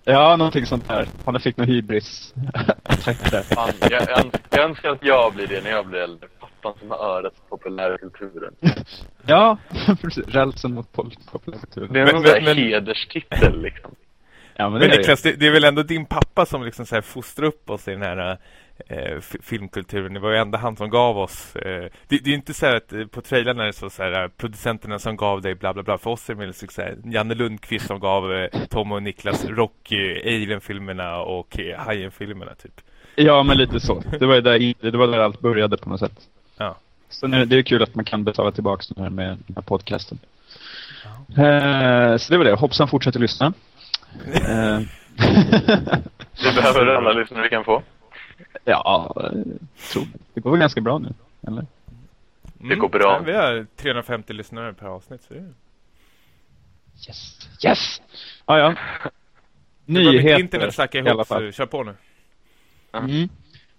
Ja, någonting sånt där. Han fick någon hybris. Jag, jag, jag önskar att jag blir det när jag blir äldre. Pappan som har örat populärkulturen. ja, precis. Rälsen mot populärkulturen. Det är en sån där men, hederstitel liksom. Ja, men, det men Niklas, det, det, är väl ändå din pappa som liksom så här fostrar upp oss i den här eh, filmkulturen. Det var ju ändå han som gav oss. Eh, det, det, är inte så att eh, på trailern är det så, så här, producenterna som gav dig bla bla bla. För oss är det så här, Janne Lundqvist som gav eh, Tom och Niklas Rocky, Alien-filmerna och eh, Hajen-filmerna typ. Ja, men lite så. Det var där, det var där allt började på något sätt. Ja. Så nu, det är kul att man kan betala tillbaka den här med den här podcasten. Ja. Eh, så det var det. Hoppas han fortsätter lyssna. eh. det behöver alla lyssnare vi kan få. Ja, tror det går väl ganska bra nu, eller? Det går bra. Mm, vi har 350 lyssnare per avsnitt, så det Yes! Yes! Ah, ja, Nyheter. internet snacka ihop, så kör på nu. Mm.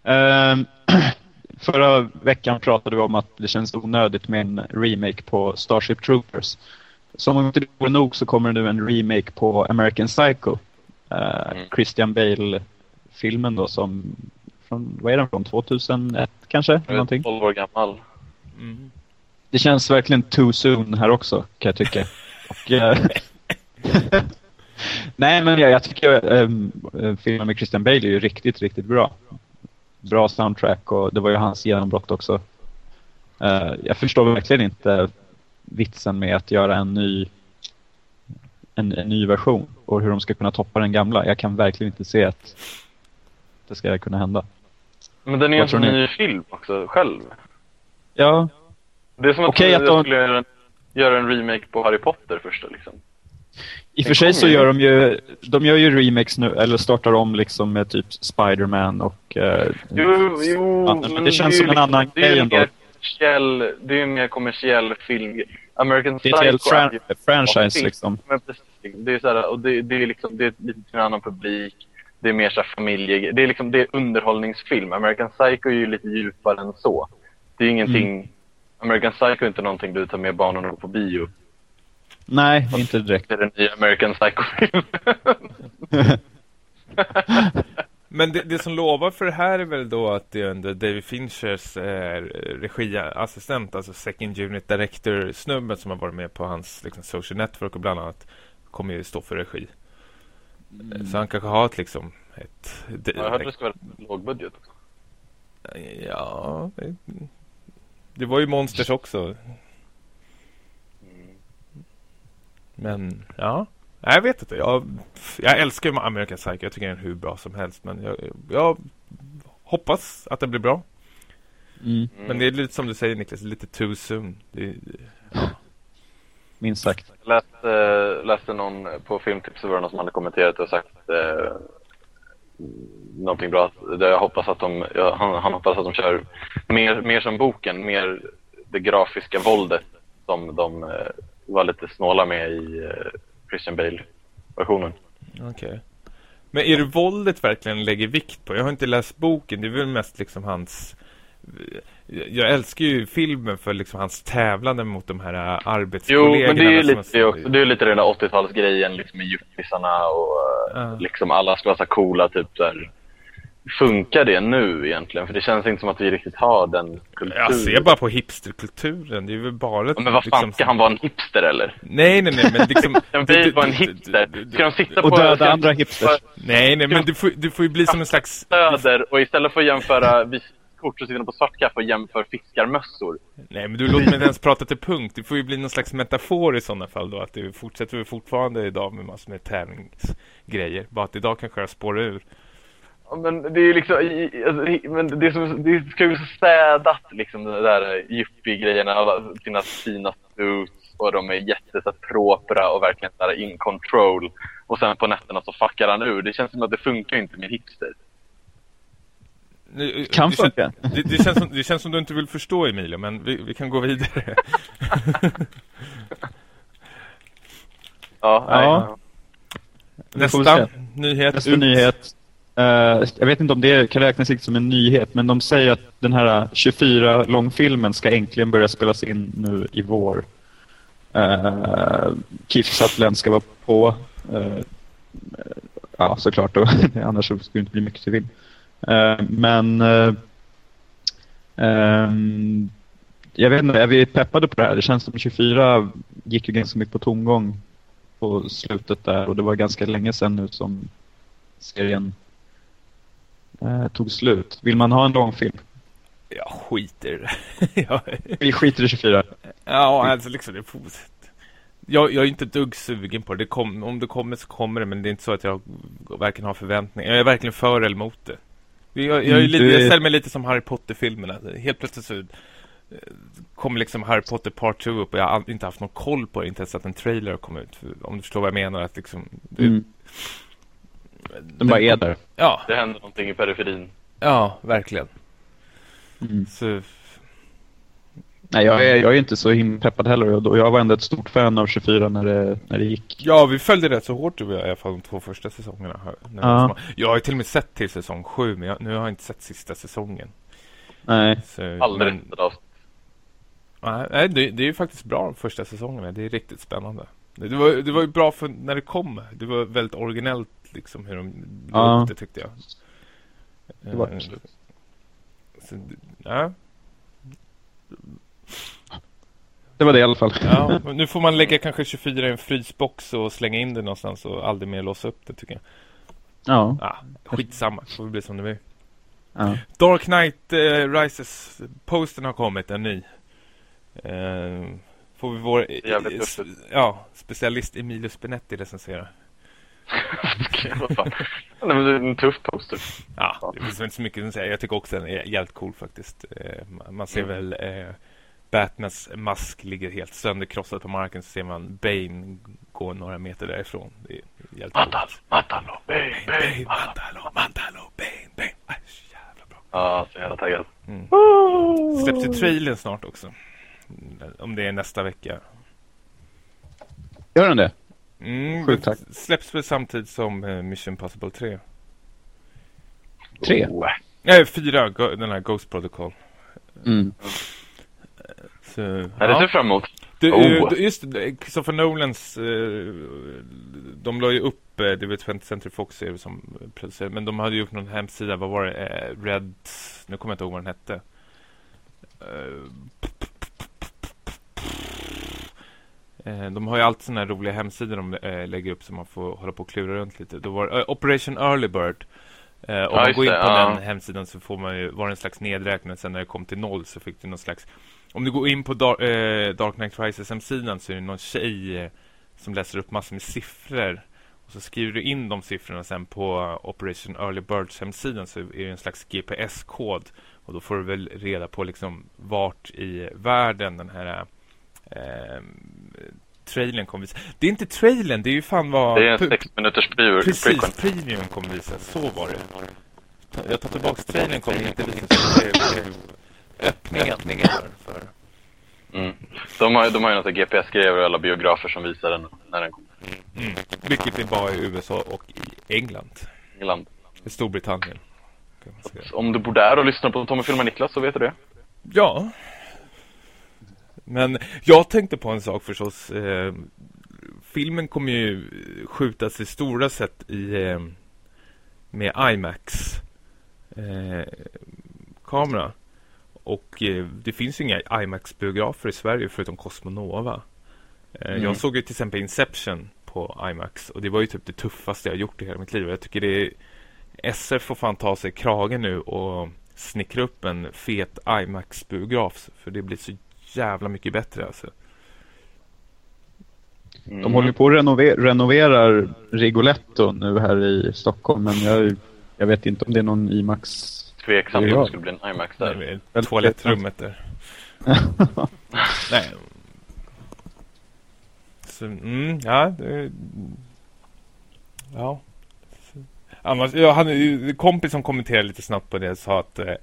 Uh, förra veckan pratade vi om att det känns onödigt med en remake på Starship Troopers. Som om inte det vore nog så kommer det nu en remake på American Psycho. Uh, mm. Christian Bale-filmen då som från, vad är den från? 2001 kanske? Någonting. 12 år gammal. Mm. Det känns verkligen too soon här också, kan jag tycka. Och, äh, Nej, men jag, jag tycker ähm, filmen med Christian Bale är ju riktigt, riktigt bra. Bra soundtrack och det var ju hans genombrott också. Uh, jag förstår verkligen inte vitsen med att göra en ny en, en, ny version och hur de ska kunna toppa den gamla. Jag kan verkligen inte se att det ska kunna hända. Men den är ju en ny film också, själv. Ja. Det är som att okay, jag de... skulle göra en, göra en remake på Harry Potter första liksom. I och för sig så gör de ju, de gör ju remakes nu, eller startar om liksom med typ Spider-Man och... Uh, jo, jo, annars, men det känns som en annan grej ändå. Det är ju en mer kommersiell film. American Psycho. Det är ett fran franchise liksom. Men precis, det är så här, och det, det är liksom, det är lite till en annan publik det är mer så familje... Det är liksom det är underhållningsfilm. American Psycho är ju lite djupare än så. Det är ingenting... Mm. American Psycho är inte någonting du tar med barnen på bio. Nej, inte direkt. Det är den nya American Psycho-film. Men det, det, som lovar för det här är väl då att det är under David Finchers eh, regiassistent, alltså second unit director-snubben som har varit med på hans liksom, social network och bland annat kommer ju stå för regi. Mm. Så han kanske har ett liksom ett... Det, jag hörde det ska vara låg budget också. Ja, det, det var ju Monsters också. Mm. Men, ja. Jag vet inte. Jag, jag älskar ju American Psycho. Jag tycker den är hur bra som helst. Men jag, jag hoppas att den blir bra. Mm. Men det är lite som du säger Niklas, lite too soon. Det, ja minst sagt. Jag läste, läste någon på Filmtips var någon som hade kommenterat och sagt eh, någonting bra. Jag hoppas att de, jag, han, han hoppas att de kör mer, mer som boken, mer det grafiska våldet som de eh, var lite snåla med i eh, Christian Bale-versionen. Okej. Okay. Men är det våldet verkligen lägger vikt på? Jag har inte läst boken, det är väl mest liksom hans jag älskar ju filmen för liksom hans tävlande mot de här arbetskollegorna. Jo, men det är ju lite det också. Det är lite den där 80-talsgrejen liksom med yuppisarna och eh, Ja. liksom alla ska vara så coola typ där. Funkar det nu egentligen? För det känns inte som att vi riktigt har den kulturen. Jag ser bara på hipsterkulturen. Det är väl bara... Ja, Men vad fan, liksom- ska han vara en hipster eller? Nej, nej, nej, men liksom... En bil var en hipster. Ska de sitta Och på döda andra hipsters. Nej, nej, men du får, du får ju bli som en slags... söder och istället för att jämföra visitkort så sitter på svartkaffe och jämför fiskarmössor. Nej, men du låter mig inte ens prata till punkt. Det får ju bli någon slags metafor i sådana fall då. Att det fortsätter vi fortfarande idag med massor med tävlingsgrejer. Bara att idag kanske jag spårar ur. Ja, men det är liksom, alltså, men det, är så, det ska ju så städat liksom, de där yuppie-grejerna, alla sina fina suits och de är jätte så här, propra och verkligen så här, in control. Och sen på nätterna så fuckar han ur. Det känns som att det funkar inte med hipster. Nu- Kan det, funka. det, det, känns som, det känns som du inte vill förstå Emilio, men vi, vi kan gå vidare. Ja, Ja. nej. Det Nästa nyhet. Nästa ut. nyhet. Uh, jag vet inte om det kan räknas riktigt som en nyhet, men de säger att den här eh, 24-långfilmen ska äntligen börja spelas in nu i vår. Eh, uh, Keith Sutherland ska vara på. Uh, ja, såklart. Då. Annars skulle det inte bli mycket till film. Uh, men eh, ehm, jag vet inte, är vi peppade på det här? Det känns som 24 gick ju ganska mycket på tomgång på slutet där och det var ganska länge sedan nu som serien eh, tog slut. Vill man ha en långfilm? Jag skiter Vi skiter i 24. ja, alltså liksom det är positivt. Jag, jag är inte ett dugg sugen på det. det kom, om det kommer så kommer det, men det är inte så att jag verkligen har förväntningar. Jag är verkligen för eller emot det. Jag, jag, Mm, lite, jag ställer mig lite som Harry Potter-filmerna. Helt plötsligt så eh, kommer liksom Harry Potter Part 2 upp och jag har inte haft någon koll på det, inte ens att en trailer har kommit ut. Om du förstår vad jag menar. Att liksom, det, Mm. Den bara är där. Ja, Det händer någonting i periferin. ja, verkligen. Mm. Så, Nej, jag är, jag är inte så himla peppad heller. och Jag var ändå ett stort fan av 24 när det, när det gick. Ja, vi följde rätt så hårt i alla fall de två första säsongerna. här. När Ja. Jag har ju till och med sett till säsong sju, men jag, nu har jag inte sett sista säsongen. Nej. Så, Aldrig men-. Nej, det, det är ju faktiskt bra de första säsongerna. Det är riktigt spännande. Det, det, var, det var ju bra för när det kom. Det var väldigt originellt liksom hur de la Ja. upp det tyckte jag. Det var Eh, det. så, ja. Det var det i alla fall. ja, nu får man lägga kanske 24 i en frysbox och slänga in det någonstans och aldrig mer låsa upp det tycker jag. Ja. Ja, skitsamma. Det får bli som det blir. ja. Dark Knight eh, Rises posten har kommit, en ny. Eh, får vi vår Jävligt eh, ja, specialist Emilio Spinetti recensera. Det är en tuff poster. Ja, det finns inte så mycket att säga. Jag tycker också den är jävligt cool faktiskt. Eh, ma- man ser Mm. väl eh, Batmans mask ligger helt sönderkrossad på marken så ser man Bane gå några meter därifrån. Det är jävligt Matalo, coolt. Matalo, bang, Bane, bang. Mantalo, Mantalo, Bane, Bane. Aj, så jävla bra. Ja, så jävla taggad. Mm. Släpps ju trailern snart också. Om det är nästa vecka. Gör den det? Mm, Sjukt det tack. släpps väl samtidigt som eh, Mission Possible 3. Tre? Oh, Nej, fyra. Go- den här Ghost Protocol. Mm. Så, Ja, det ja. ser jag fram emot. Du, Oh. eh, just det, Christopher Nolans, eh, de la ju upp, det var 20th Century Fox är det som producerade, men de hade ju gjort någon hemsida, vad var det, Red, nu kommer jag inte ihåg vad den hette. De har ju alltid sådana här roliga hemsidor de eh, lägger upp så man får hålla på och klura runt lite. Då var eh, Operation Early Bird. Eh, om man går in på ja. den hemsidan så får man ju, var det en slags nedräkning. Sen när det kom till noll så fick du någon slags om du går in på Dark, eh, Dark Knight Rises hemsidan så är det någon tjej eh, som läser upp massor med siffror. Och så skriver du in de siffrorna sen på eh, Operation Early Birds hemsidan så är det en slags GPS-kod. Och då får du väl reda på liksom vart i världen den här eh, trailern kommer visa. Det är inte trailern, det är ju fan vad... Det är en sex minuters pre- Precis, premium kommer visa. Så var det. Jag tar tillbaka trailern kommer inte visa. Det är öppningen för, Mm. De har, de har ju något GPS-grejer och alla biografer som visar den när den kommer Mm. Vilket är bara i USA och i England. i land. I Storbritannien. Om du bor där och lyssnar på Tommy Filmar Niklas så vet du det. Ja. Men jag tänkte på en sak förstås. Eh, filmen kommer ju skjutas i stora sätt i eh, med IMAX eh, kamera. Och eh, det finns ju inga IMAX-biografer i Sverige förutom Cosmonova. Mm. Jag såg ju till exempel Inception på IMAX och det var ju typ det tuffaste jag gjort i hela mitt liv. Jag tycker det är SF får fan ta sig kragen nu och snickra upp en fet IMAX-biograf för det blir så jävla mycket bättre alltså. Mm. De håller på att renove- renoverar Rigoletto nu här i Stockholm, men jag, jag vet inte om det är någon IMAX. Tveksamt om det skulle bli en IMAX där. Nej, Toalettrummet där. Nej. Så, mm, ja. Det, ja. Annars, ja, han, en kompis som kommenterade lite snabbt på det sa att eh,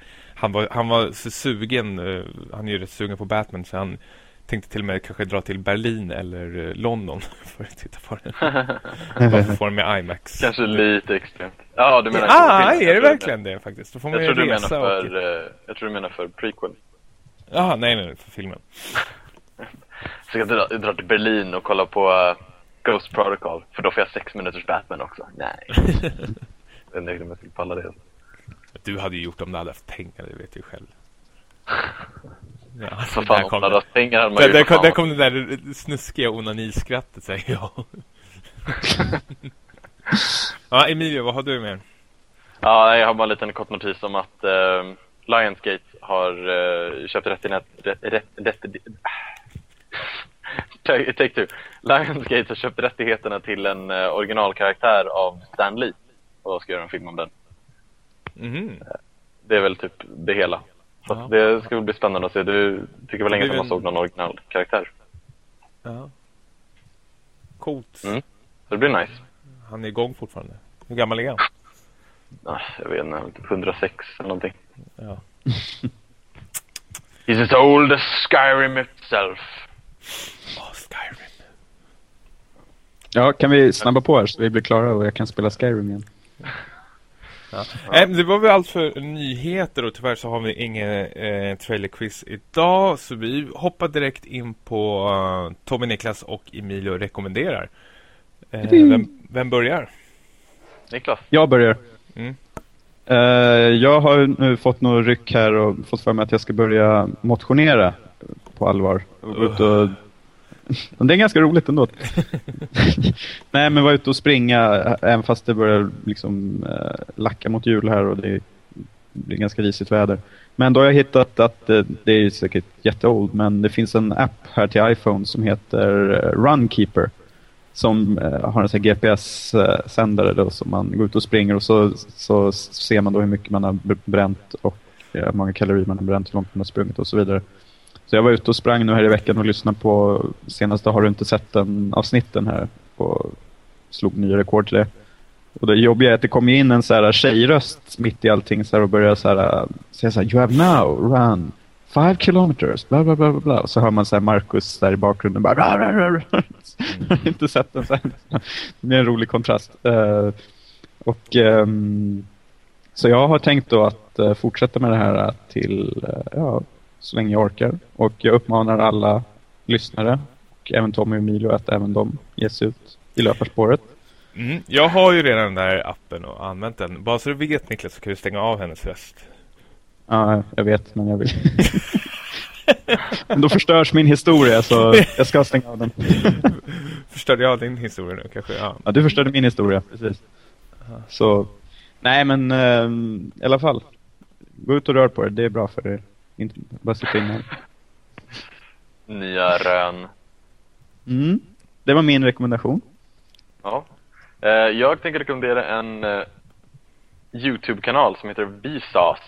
han, var, han var så sugen, eh, han är ju rätt sugen på Batman så han tänkte till och med kanske dra till Berlin eller eh, London för att titta på den. Bara för att få den med IMAX. Kanske lite extremt. Ja, du menar ah, filmen. är det verkligen det faktiskt? Då får man Jag ju tror du menar resa och... för, eh, jag tror du menar för prequel. Jaha, nej, nej, för filmen. Så jag dra, dra till Berlin och kolla på Ghost Protocol, för då får jag sex minuters Batman också. Nej. jag vet inte om jag skulle palla det. Du hade ju gjort om du hade haft pengar, det vet du själv. Ja, där fan, om kom hade det. pengar hade man Där, där, för kom, där kom det där snuskiga onaniskrattet, säger jag. ja, Emilio, vad har du med? Ja, jag har bara en liten kort notis om att eh, Lionsgate har eh, köpt rättighet... Rätt, rätt, rätt, take, take two. Lionsgate har köpt rättigheterna till en eh, originalkaraktär av Stan Lee och ska göra en film om den. Mhm. Det är väl typ det hela. Så Ja. det ska väl bli spännande att se. Du tycker väl länge sedan man såg någon originalkaraktär? Ja. Coolt. Mm. Så det blir nice. Han är igång fortfarande. Hur gammal är han? Ah, Jag vet inte, typ 106 eller någonting. Ja. He's as old as Skyrim itself. Oh, Skyrim. Ja, kan vi snabba på här så vi blir klara och jag kan spela Skyrim igen? Ja. Eh, det var väl allt för nyheter och tyvärr så har vi ingen eh, trailerquiz idag. Så vi hoppar direkt in på uh, Tommy, Niklas och Emilio rekommenderar. Eh, vem, vem börjar? Niklas? Jag börjar. Mm. Eh, jag har nu fått några ryck här och fått för mig att jag ska börja motionera på allvar. Gå ut och... Det är ganska roligt ändå. Nej, men vara ute och springa även fast det börjar liksom eh, lacka mot jul här och det blir ganska risigt väder. Men då har jag hittat att eh, det är säkert jätteold men det finns en app här till iPhone som heter eh, Runkeeper som har en sån GPS-sändare då som man går ut och springer och så, så ser man då hur mycket man har br- bränt och hur många kalorier man har bränt, hur långt man har sprungit och så vidare. Så jag var ute och sprang nu här i veckan och lyssnade på senaste Har du inte sett den avsnitten här och slog nya rekord till det. Och det jobbiga är att det kom in en så här tjejröst mitt i allting så här och började så här, äh, säga så här You have now run five kilometers, bla bla bla bla. Och så hör man så här Marcus där i bakgrunden bara "Ra, ra, ra, ra." Jag har inte sett den så här. Det blir en rolig kontrast. Eh, och ehm, så jag har tänkt då att eh, fortsätta med det här till eh, ja, så länge jag orkar. Och jag uppmanar alla lyssnare och även Tommy och Emilio att även de ger sig ut i löparspåret. Mm. Jag har ju redan den där appen och använt den. Bara så du vet Niklas så kan du stänga av hennes röst. Ja, jag vet, men jag vill. men då förstörs min historia så jag ska stänga av den. Förstörde jag din historia nu kanske? Ja. Ja, du förstörde min historia, precis. Så, nej men ehm, i alla fall. Gå ut och rör på er, det är bra för er. Inte bara sitta inne. Nya rön. Mm. Det var min rekommendation. Ja. Eh, jag tänker rekommendera en eh, YouTube-kanal som heter Vsauce.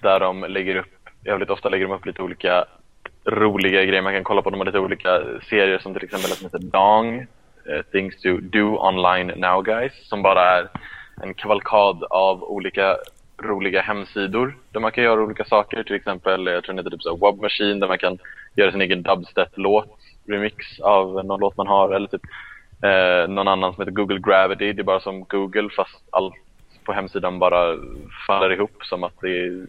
Där de lägger upp, jävligt ofta lägger de upp lite olika roliga grejer man kan kolla på. De har lite olika serier som till exempel som heter Dong, eh, Things to do online now guys. Som bara är en kavalkad av olika roliga hemsidor där man kan göra olika saker. Till exempel, jag tror den heter typ så Machine där man kan göra sin egen dubstep-låt, remix av någon låt man har. Eller typ eh, någon annan som heter Google Gravity. Det är bara som Google fast allt på hemsidan bara faller ihop som att det är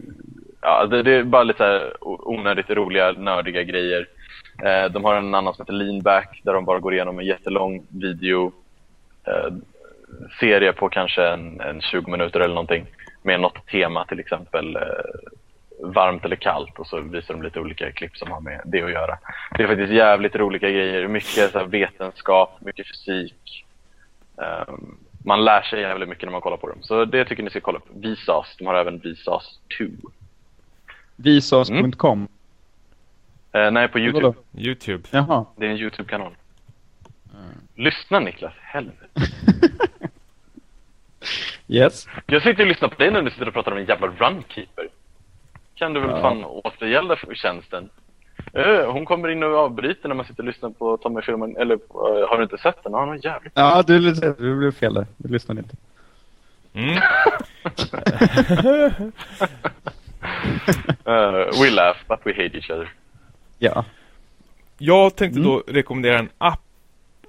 ja, det, det är bara lite så här onödigt roliga, nördiga grejer. Eh, de har en annan som heter Leanback där de bara går igenom en jättelång video eh, serie på kanske en, en 20 minuter eller någonting med något tema till exempel eh, varmt eller kallt och så visar de lite olika klipp som har med det att göra. Det är faktiskt jävligt roliga grejer, mycket så här vetenskap, mycket fysik. Ehm, man lär sig jävligt mycket när man kollar på dem. Så det tycker ni ska kolla på. Vsauce, de har även Vsauce 2. Vsauce.com. Eh, nej, på Youtube. Vadå? Youtube. Jaha. Det är en Youtube-kanal. Lyssna Niklas, helvete. Yes. Jag sitter och lyssnar på dig när du sitter och pratar om en jävla runkeeper. Kan du väl Ja. fan återgälda för tjänsten? Eh, hon kommer in och avbryter när man sitter och lyssnar på Tommy filmen Eller eh, har du inte sett den? Ja, han har jävligt Ja, du, du blev fel där. Du lyssnade inte. Mm. uh, We laugh, but we hate each other. Ja. Jag tänkte då rekommendera en app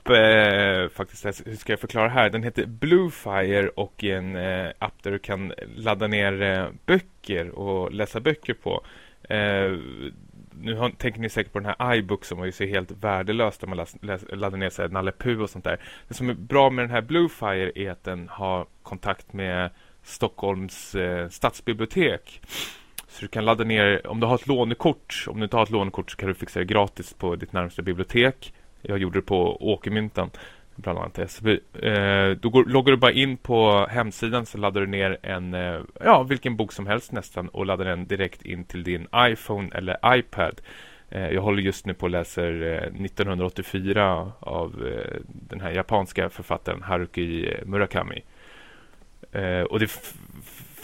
eh, faktiskt, hur ska jag förklara här? Den heter Bluefire och är en eh, app där du kan ladda ner eh, böcker och läsa böcker på. Eh, nu har, tänker ni säkert på den här iBook som var ju så helt värdelös där man läs, läs, laddar ner sig Nalle Puh och sånt där. Det som är bra med den här Bluefire är att den har kontakt med Stockholms eh, stadsbibliotek. Så du kan ladda ner, om du har ett lånekort, om du inte har ett lånekort så kan du fixa det gratis på ditt närmaste bibliotek. Jag gjorde det på Åkermyntan, bland annat SB. Eh, då går, loggar du bara in på hemsidan så laddar du ner en, eh, ja, vilken bok som helst nästan och laddar den direkt in till din iPhone eller iPad. Eh, jag håller just nu på och läser eh, 1984 av eh, den här japanska författaren Haruki Murakami. Eh, och det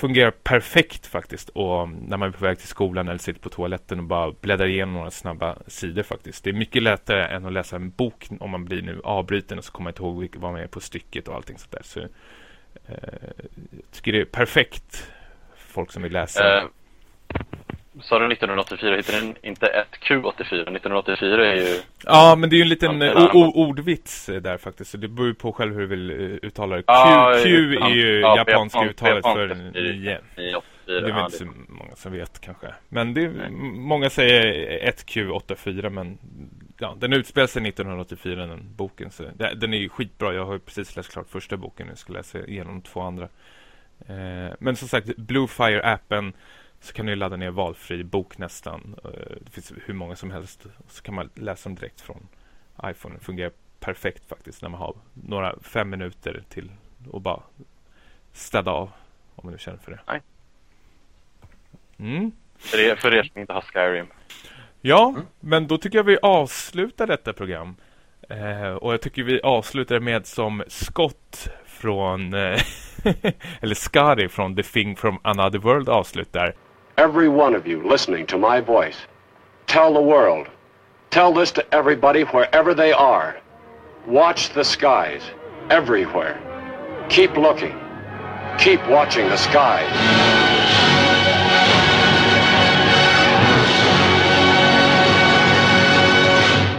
fungerar perfekt faktiskt och när man är på väg till skolan eller sitter på toaletten och bara bläddrar igenom några snabba sidor faktiskt. Det är mycket lättare än att läsa en bok om man blir nu avbruten och så kommer man inte ihåg vad man är på stycket och allting sånt där. Så, eh, jag tycker det är perfekt för folk som vill läsa. Uh, sa du 1984? Heter den inte 1Q84? 1984 är ju... Ja, men det är ju en liten ordvits eh, där faktiskt. Så det beror ju på själv hur du vill eh, uttala det. Q, Ja, Q är ju Ja, japanska japan- uttalet för japanska blir det. 9. 984. Det är väl inte så många som vet kanske. Men det, är- många säger 1Q84 men ja, den utspelar sig 1984 den boken. Så det, den är ju skitbra. Jag har ju precis läst klart första boken. Jag ska läsa igenom två andra. Eh, men som sagt, Bluefire-appen så kan du ladda ner valfri bok nästan. Eh, det finns hur många som helst. Så kan man läsa dem direkt från iPhone. Det fungerar perfekt faktiskt när man har några fem minuter till att bara städa av. Om man nu känner för det. Nej. Mm. För er, för er som inte har Skyrim. Ja, men då tycker jag vi avslutar detta program. Eh, och jag tycker vi avslutar med som Scott från, eh, eller Scotty från The Thing from Another World avslutar. Every one of you listening to my voice, tell the world. Tell this to everybody wherever they are. Watch the skies everywhere. Keep looking. Keep watching the skies.